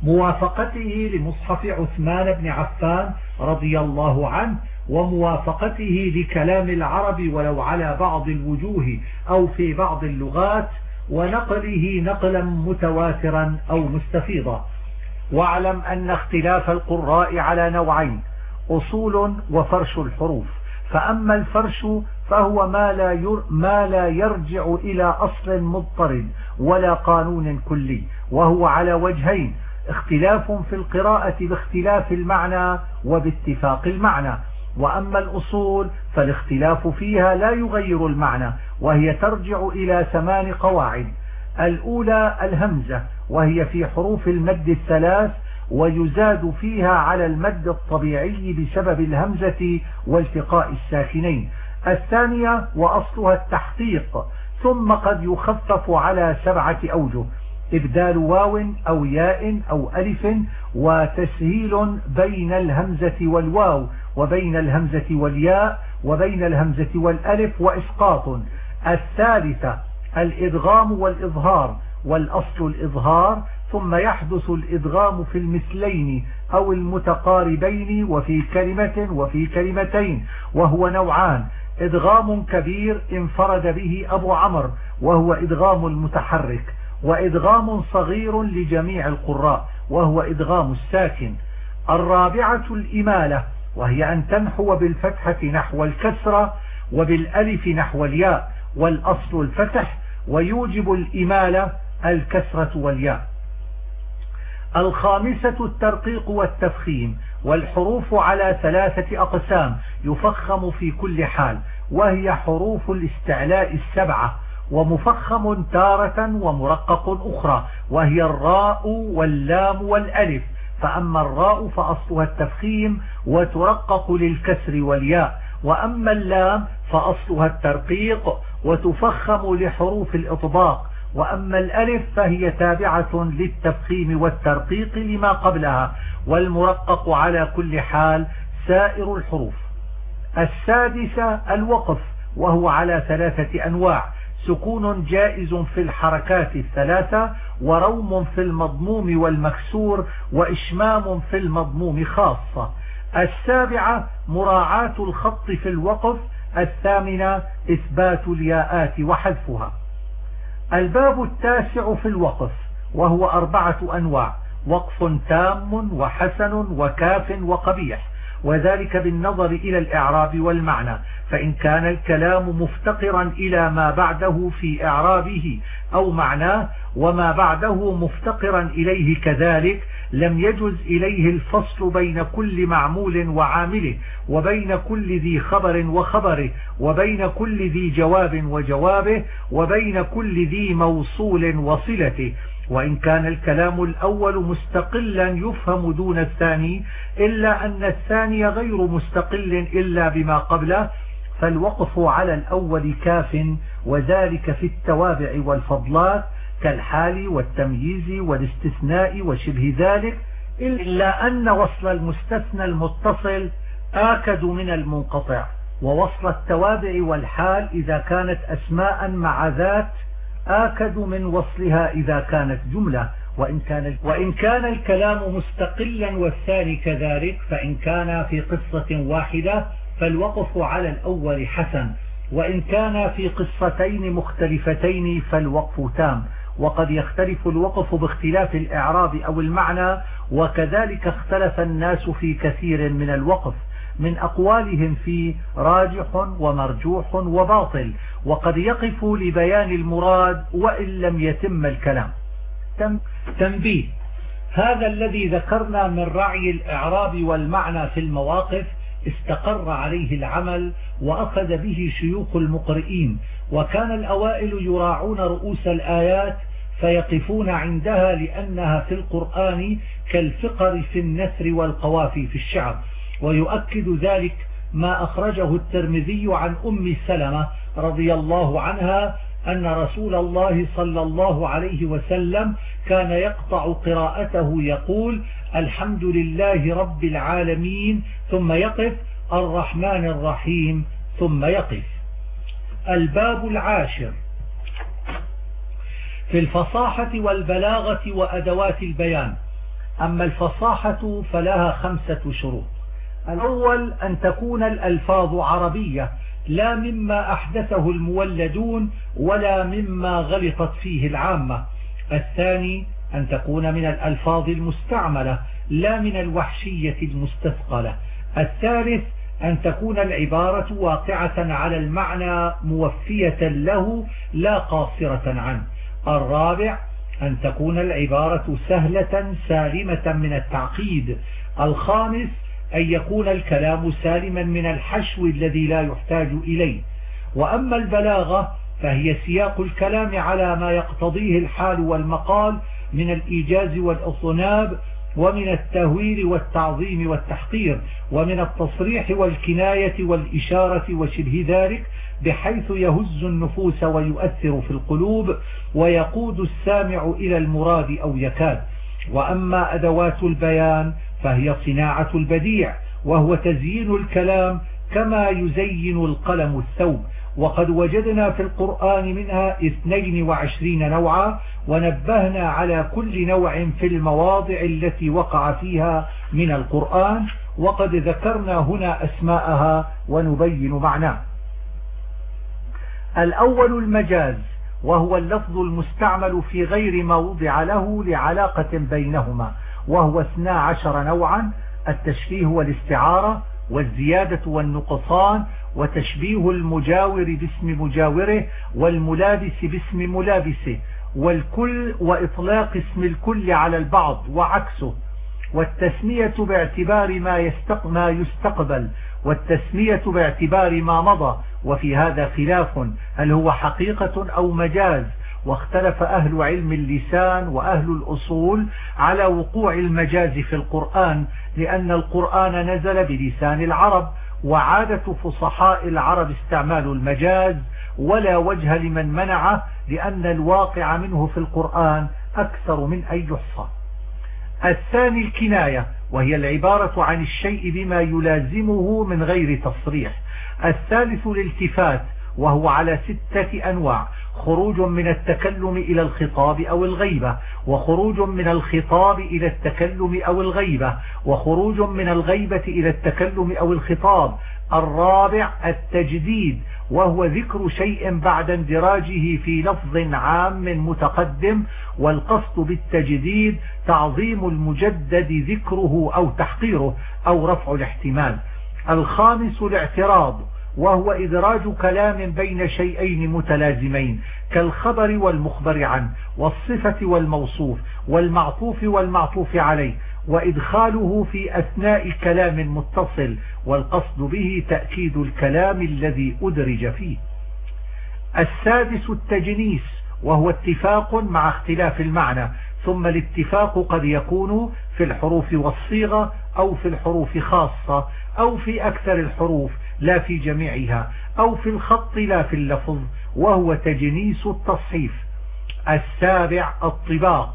موافقته لمصحف عثمان بن عفان رضي الله عنه وموافقته لكلام العرب ولو على بعض الوجوه أو في بعض اللغات ونقله نقلا متواترا أو مستفيضا. واعلم أن اختلاف القراء على نوعين أصول وفرش الحروف. فأما الفرش فهو ما لا, ير ما لا يرجع إلى أصل مضطرد ولا قانون كلي وهو على وجهين اختلاف في القراءة باختلاف المعنى وباتفاق المعنى. وأما الأصول فالاختلاف فيها لا يغير المعنى وهي ترجع إلى ثمان قواعد. الأولى الهمزة وهي في حروف المد الثلاث ويزاد فيها على المد الطبيعي بسبب الهمزة والتقاء الساكنين الثانية وأصلها التحقيق ثم قد يخفف على سبعة أوجه. إبدال واو أو ياء أو ألف وتسهيل بين الهمزة والواو وبين الهمزة والياء وبين الهمزة والألف وإسقاط. الثالثة الإدغام والإظهار والأصل الإظهار ثم يحدث الإدغام في المثلين أو المتقاربين وفي كلمة وفي كلمتين وهو نوعان. إدغام كبير انفرد به أبو عمر وهو إدغام المتحرك. وإدغام صغير لجميع القراء وهو إدغام الساكن. الرابعة الإمالة وهي أن تنحو بالفتحة نحو الكسرة وبالألف نحو الياء والأصل الفتح ويوجب الإمالة الكسرة والياء. الخامسة الترقيق والتفخيم والحروف على ثلاثة أقسام يفخم في كل حال وهي حروف الاستعلاء السبعة. ومفخم تارة ومرقق أخرى وهي الراء واللام والألف. فأما الراء فأصلها التفخيم وترقق للكسر والياء. وأما اللام فأصلها الترقيق وتفخم لحروف الإطباق. وأما الألف فهي تابعة للتفخيم والترقيق لما قبلها. والمرقق على كل حال سائر الحروف. السادسة الوقف وهو على ثلاثة أنواع. سكون جائز في الحركات الثلاثة وروم في المضموم والمكسور وإشمام في المضموم خاصة. السابعة مراعاة الخط في الوقف. الثامنة إثبات الياءات وحذفها. الباب التاسع في الوقف وهو أربعة أنواع وقف تام وحسن وكاف وقبيح. وذلك بالنظر إلى الإعراب والمعنى. فإن كان الكلام مفتقرا إلى ما بعده في إعرابه أو معناه وما بعده مفتقرا إليه كذلك لم يجز إليه الفصل بين كل معمول وعامله وبين كل ذي خبر وخبره وبين كل ذي جواب وجوابه وبين كل ذي موصول وصلته. وإن كان الكلام الأول مستقلا يفهم دون الثاني إلا أن الثاني غير مستقل إلا بما قبله فالوقف على الأول كاف وذلك في التوابع والفضلات كالحال والتمييز والاستثناء وشبه ذلك إلا أن وصل المستثنى المتصل آكد من المنقطع ووصل التوابع والحال إذا كانت أسماء مع ذات آكد من وصلها إذا كانت جملة وإن كان, وإن كان الكلام مستقلا والثاني كذلك فإن كان في قصة واحدة فالوقف على الأول حسن وإن كان في قصتين مختلفتين فالوقف تام. وقد يختلف الوقف باختلاف الإعراب أو المعنى وكذلك اختلف الناس في كثير من الوقف. من أقوالهم في راجح ومرجوح وباطل وقد يقف لبيان المراد وإن لم يتم الكلام. تنبيه. هذا الذي ذكرنا من رعي الإعراب والمعنى في المواقف استقر عليه العمل وأخذ به شيوخ المقرئين وكان الأوائل يراعون رؤوس الآيات فيقفون عندها لأنها في القرآن كالفقر في النثر والقوافي في الشعر. ويؤكد ذلك ما أخرجه الترمذي عن أم سلمة رضي الله عنها أن رسول الله صلى الله عليه وسلم كان يقطع قراءته يقول الحمد لله رب العالمين ثم يقف الرحمن الرحيم ثم يقف. الباب العاشر. في الفصاحة والبلاغة وأدوات البيان. أما الفصاحة فلها خمسة شروط. الأول أن تكون الألفاظ عربية. لا مما أحدثه المولدون ولا مما غلطت فيه العامة. الثاني أن تكون من الألفاظ المستعملة لا من الوحشية المستثقلة. الثالث أن تكون العبارة واقعة على المعنى موفية له لا قاصرة عنه. الرابع أن تكون العبارة سهلة سالمة من التعقيد. الخامس أن يكون الكلام سالما من الحشو الذي لا يحتاج إليه. وأما البلاغة فهي سياق الكلام على ما يقتضيه الحال والمقال من الإيجاز والأصناب ومن التهويل والتعظيم والتحقير ومن التصريح والكناية والإشارة وشبه ذلك بحيث يهز النفوس ويؤثر في القلوب ويقود السامع إلى المراد أو يكاد. وأما أدوات البيان فهي صناعة البديع وهو تزيين الكلام كما يزين القلم الثوب. وقد وجدنا في القرآن منها 22 نوعا ونبهنا على كل نوع في المواضع التي وقع فيها من القرآن وقد ذكرنا هنا أسماءها ونبين معناه. الأول المجاز وهو اللفظ المستعمل في غير ما وضع له لعلاقة بينهما وهو اثنا عشر نوعا التشبيه والاستعارة والزيادة والنقصان وتشبيه المجاور باسم مجاوره والملابس باسم ملابسه والكل وإطلاق اسم الكل على البعض وعكسه والتسمية باعتبار ما, ما يستقبل والتسمية باعتبار ما مضى وفي هذا خلاف هل هو حقيقة أو مجاز واختلف أهل علم اللسان وأهل الأصول على وقوع المجاز في القرآن لأن القرآن نزل بلسان العرب وعادة فصحاء العرب استعمال المجاز ولا وجه لمن منعه لأن الواقع منه في القرآن أكثر من أن يحصى الثاني الكناية وهي العبارة عن الشيء بما يلازمه من غير تصريح. الثالث الالتفات وهو على ستة أنواع. خروج من التكلم إلى الخطاب أو الغيبة وخروج من الخطاب إلى التكلم أو الغيبة وخروج من الغيبة إلى التكلم أو الخطاب. الرابع التجديد وهو ذكر شيء بعد اندراجه في لفظ عام متقدم والقصد بالتجديد تعظيم المجدد ذكره أو تحقيره أو رفع الاحتمال. الخامس الاعتراض وهو إدراج كلام بين شيئين متلازمين كالخبر والمخبر عنه والصفة والموصوف والمعطوف والمعطوف عليه وإدخاله في أثناء كلام متصل والقصد به تأكيد الكلام الذي أدرج فيه. السادس التجنيس وهو اتفاق مع اختلاف المعنى ثم الاتفاق قد يكون في الحروف والصيغة أو في الحروف خاصة أو في أكثر الحروف لا في جميعها أو في الخط لا في اللفظ وهو تجنيس التصحيف. السابع الطباق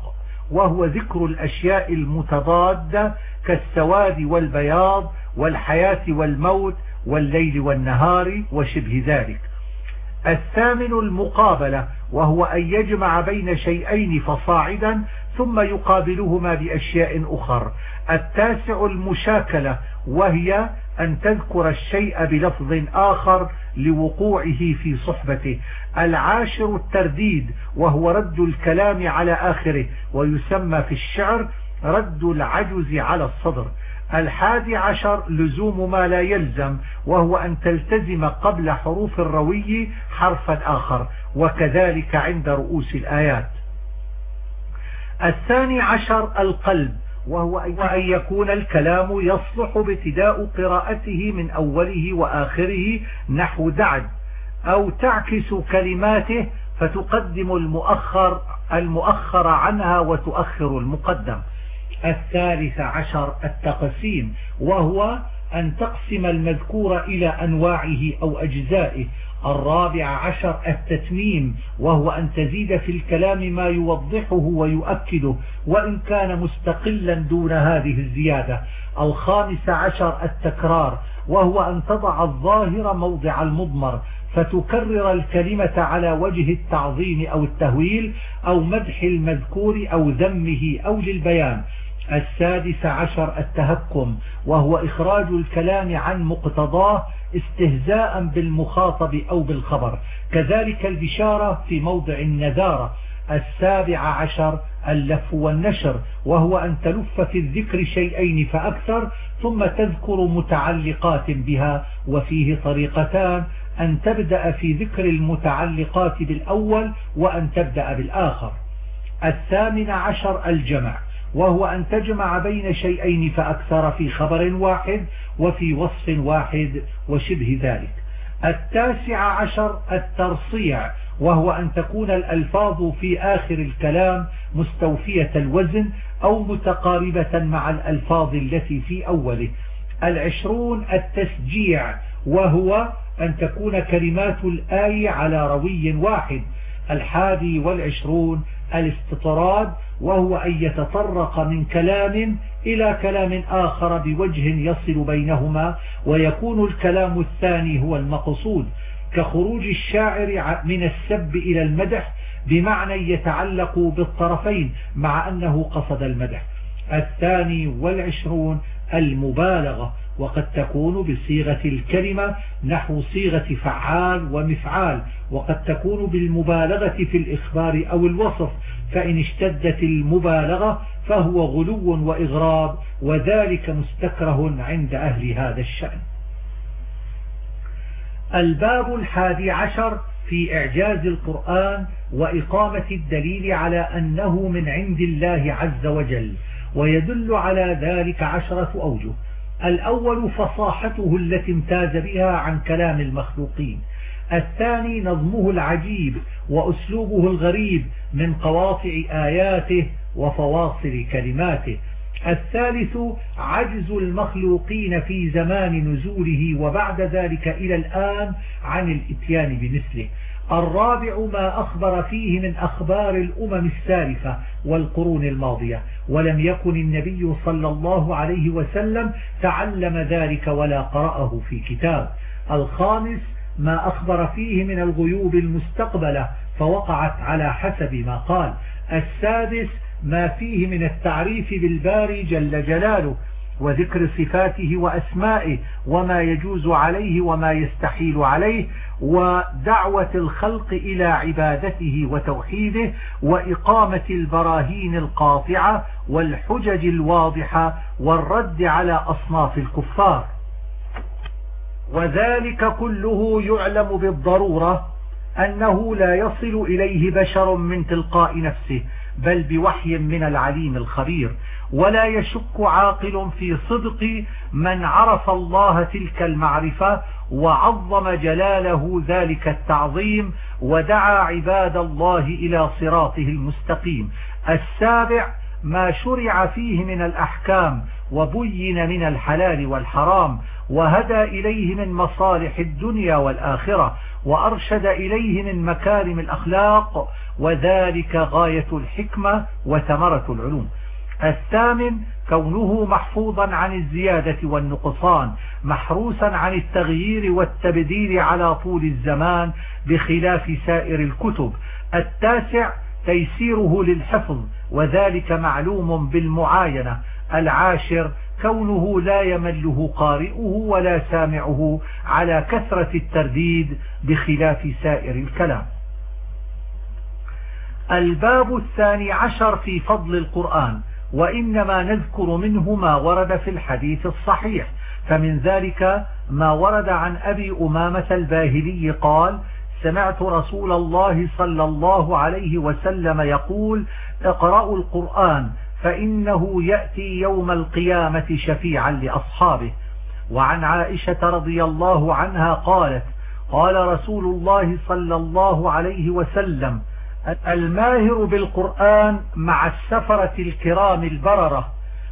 وهو ذكر الأشياء المتضادة كالسواد والبياض والحياة والموت والليل والنهار وشبه ذلك. الثامن المقابلة وهو أن يجمع بين شيئين فصاعدا ثم يقابلهما بأشياء أخر. التاسع المشاكلة وهي أن تذكر الشيء بلفظ آخر لوقوعه في صحبته. العاشر الترديد وهو رد الكلام على آخره ويسمى في الشعر رد العجز على الصدر. الحادي عشر لزوم ما لا يلزم وهو أن تلتزم قبل حروف الروي حرفا آخر وكذلك عند رؤوس الآيات. الثاني عشر القلب. وهو أن يكون الكلام يصلح ابتداء قراءته من أوله وآخره نحو دعد أو تعكس كلماته فتقدم المؤخر المؤخر عنها وتؤخر المقدم. الثالث عشر التقسيم وهو أن تقسم المذكور إلى أنواعه أو أجزائه. الرابع عشر التتميم وهو أن تزيد في الكلام ما يوضحه ويؤكده وإن كان مستقلا دون هذه الزيادة. الخامس عشر التكرار وهو أن تضع الظاهر موضع المضمر فتكرر الكلمة على وجه التعظيم أو التهويل أو مدح المذكور أو ذمه أو للبيان. السادس عشر التهكم وهو إخراج الكلام عن مقتضاه استهزاء بالمخاطب أو بالخبر. كذلك البشارة في موضع النذارة السابع عشر اللف والنشر وهو أن تلف في الذكر شيئين فأكثر ثم تذكر متعلقات بها وفيه طريقتان أن تبدأ في ذكر المتعلقات بالأول وأن تبدأ بالآخر. الثامن عشر الجمع. وهو أن تجمع بين شيئين فأكثر في خبر واحد وفي وصف واحد وشبه ذلك. التاسع عشر الترصيع وهو أن تكون الألفاظ في آخر الكلام مستوفية الوزن أو متقاربة مع الألفاظ التي في أوله. العشرون التسجيع وهو أن تكون كلمات الآية على روي واحد. الحادي والعشرون الاستطراد وهو أن يتطرق من كلام إلى كلام آخر بوجه يصل بينهما ويكون الكلام الثاني هو المقصود. كخروج الشاعر من السب إلى المدح بمعنى يتعلق بالطرفين مع أنه قصد المدح. الثاني والعشرون المبالغة وقد تكون بصيغة الكلمة نحو صيغة فعال ومفعال وقد تكون بالمبالغة في الإخبار أو الوصف فإن اشتدت المبالغة فهو غلو وإغراب وذلك مستكره عند أهل هذا الشأن. الباب الحادي عشر في إعجاز القرآن وإقامة الدليل على أنه من عند الله عز وجل ويدل على ذلك عشرة أوجه. الأول فصاحته التي امتاز بها عن كلام المخلوقين. الثاني نظمه العجيب وأسلوبه الغريب من قواطع آياته وفواصل كلماته. الثالث عجز المخلوقين في زمان نزوله وبعد ذلك إلى الآن عن الإتيان بمثله. الرابع ما أخبر فيه من أخبار الأمم السالفة والقرون الماضية. ولم يكن النبي صلى الله عليه وسلم تعلم ذلك ولا قرأه في كتاب. الخامس ما أخبر فيه من الغيوب المستقبلة فوقعت على حسب ما قال. السادس ما فيه من التعريف بالباري جل جلاله وذكر صفاته وأسمائه وما يجوز عليه وما يستحيل عليه ودعوة الخلق إلى عبادته وتوحيده وإقامة البراهين القاطعة والحجج الواضحة والرد على أصناف الكفار. وذلك كله يعلم بالضرورة أنه لا يصل إليه بشر من تلقاء نفسه بل بوحي من العليم الخبير. ولا يشك عاقل في صدق من عرف الله تلك المعرفة وعظم جلاله ذلك التعظيم ودعا عباد الله إلى صراطه المستقيم. السابع ما شرع فيه من الأحكام وبين من الحلال والحرام. وهدى إليه من مصالح الدنيا والآخرة وأرشد إليه من مكارم الأخلاق وذلك غاية الحكمة وثمرة العلوم. الثامن كونه محفوظا عن الزيادة والنقصان محروسا عن التغيير والتبديل على طول الزمان بخلاف سائر الكتب. التاسع تيسيره للحفظ وذلك معلوم بالمعاينة. العاشر كونه لا يمله قارئه ولا سامعه على كثرة الترديد بخلاف سائر الكلام. الباب الثاني عشر في فضل القرآن وإنما نذكر منه ما ورد في الحديث الصحيح. فمن ذلك ما ورد عن أبي أمامة الباهلي قال سمعت رسول الله صلى الله عليه وسلم يقول اقرأوا القرآن فإنه يأتي يوم القيامة شفيعا لأصحابه. وعن عائشة رضي الله عنها قالت قال رسول الله صلى الله عليه وسلم الماهر بالقرآن مع السفرة الكرام البررة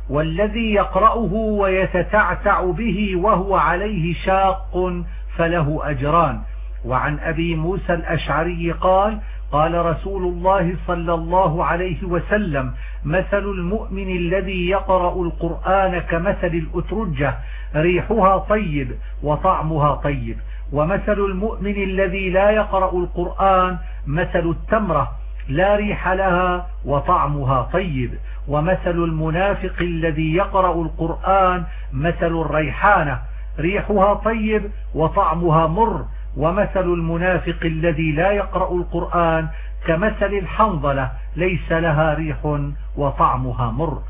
والذي يقرأه ويتتعتع به وهو عليه شاق فله أجران. وعن أبي موسى الأشعري قال قال رسول الله صلى الله عليه وسلم مثل المؤمن الذي يقرأ القرآن كمثل الأترجة ريحها طيب وطعمها طيب. ومثل المؤمن الذي لا يقرأ القرآن مثل التمرة لا ريح لها وطعمها طيب. ومثل المنافق الذي يقرأ القرآن مثل الريحانة ريحها طيب وطعمها مر. ومثل المنافق الذي لا يقرأ القرآن كمثل الحنظلة ليس لها ريح وطعمها مر.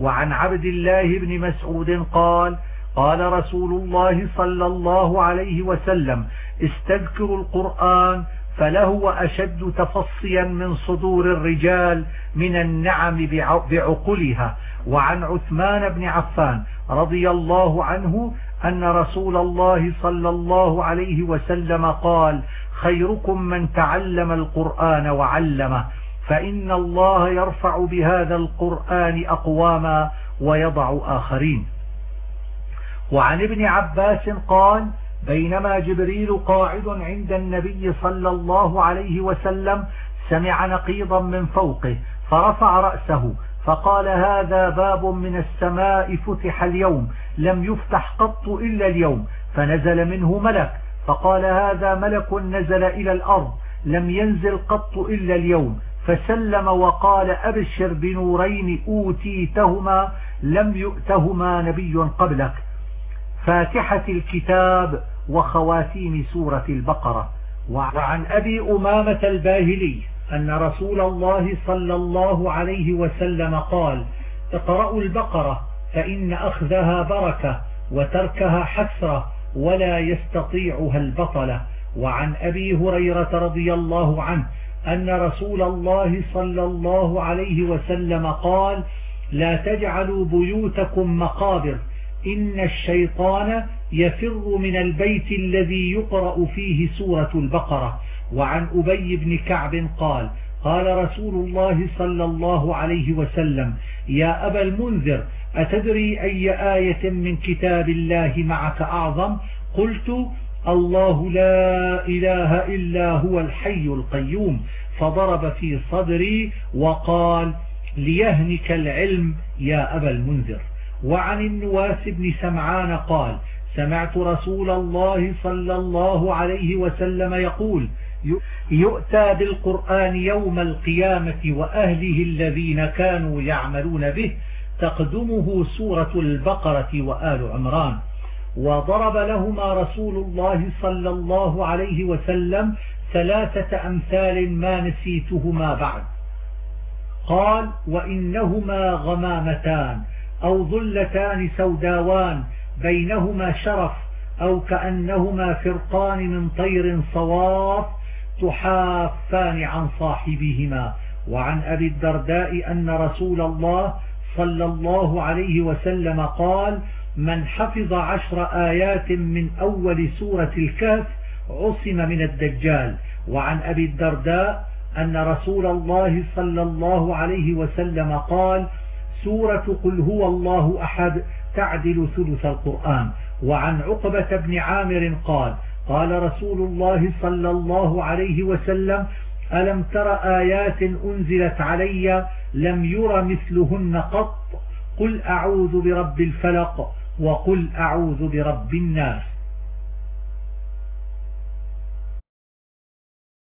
وعن عبد الله بن مسعود قال قال رسول الله صلى الله عليه وسلم استذكروا القرآن فلهو أشد تفصيا من صدور الرجال من النعم بعقلها وعن عثمان بن عفان رضي الله عنه أن رسول الله صلى الله عليه وسلم قال خيركم من تعلم القرآن وعلمه فإن الله يرفع بهذا القرآن أقواما ويضع آخرين. وعن ابن عباس قال بينما جبريل قاعد عند النبي صلى الله عليه وسلم سمع نقيضا من فوقه فرفع رأسه فقال هذا باب من السماء فتح اليوم لم يفتح قط إلا اليوم فنزل منه ملك فقال هذا ملك نزل إلى الأرض لم ينزل قط إلا اليوم. فسلم وقال أبشر بنورين أوتيتهما لم يؤتهما نبي قبلك. فاتحة الكتاب وخواتيم سورة البقرة. وعن أبي أمامة الباهلي أن رسول الله صلى الله عليه وسلم قال اقرأوا البقرة فإن أخذها بركة وتركها حسرة ولا يستطيعها البطلة. وعن أبي هريرة رضي الله عنه أن رسول الله صلى الله عليه وسلم قال لا تجعلوا بيوتكم مقابر. إن الشيطان يفر من البيت الذي يقرأ فيه سورة البقرة. وعن أبي بن كعب قال قال رسول الله صلى الله عليه وسلم يا أبا المنذر أتدري أي آية من كتاب الله معك أعظم؟ قلت الله لا إله إلا هو الحي القيوم. فضرب في صدري وقال ليهنك العلم يا أبا المنذر. وعن النواس بن سمعان قال سمعت رسول الله صلى الله عليه وسلم يقول يؤتى بالقرآن يوم القيامة وأهله الذين كانوا يعملون به تقدمه سورة البقرة وآل عمران. وضرب لهما رسول الله صلى الله عليه وسلم ثلاثة أمثال ما نسيتهما بعد. قال وإنهما غمامتان أو ظلتان سوداوان بينهما شرف أو كأنهما فرقان من طير صواف تحافان عن صاحبهما. وعن أبي الدرداء أن رسول الله صلى الله عليه وسلم قال من حفظ عشر آيات من أول سورة الكهف عصم من الدجال. وعن أبي الدرداء أن رسول الله صلى الله عليه وسلم قال سورة قل هو الله أحد تعدل ثلث القرآن. وعن عقبة بن عامر قال قال رسول الله صلى الله عليه وسلم ألم تر آيات أنزلت علي لم ير مثلهن قط قل أعوذ برب الفلق وقل أعوذ برب الناس.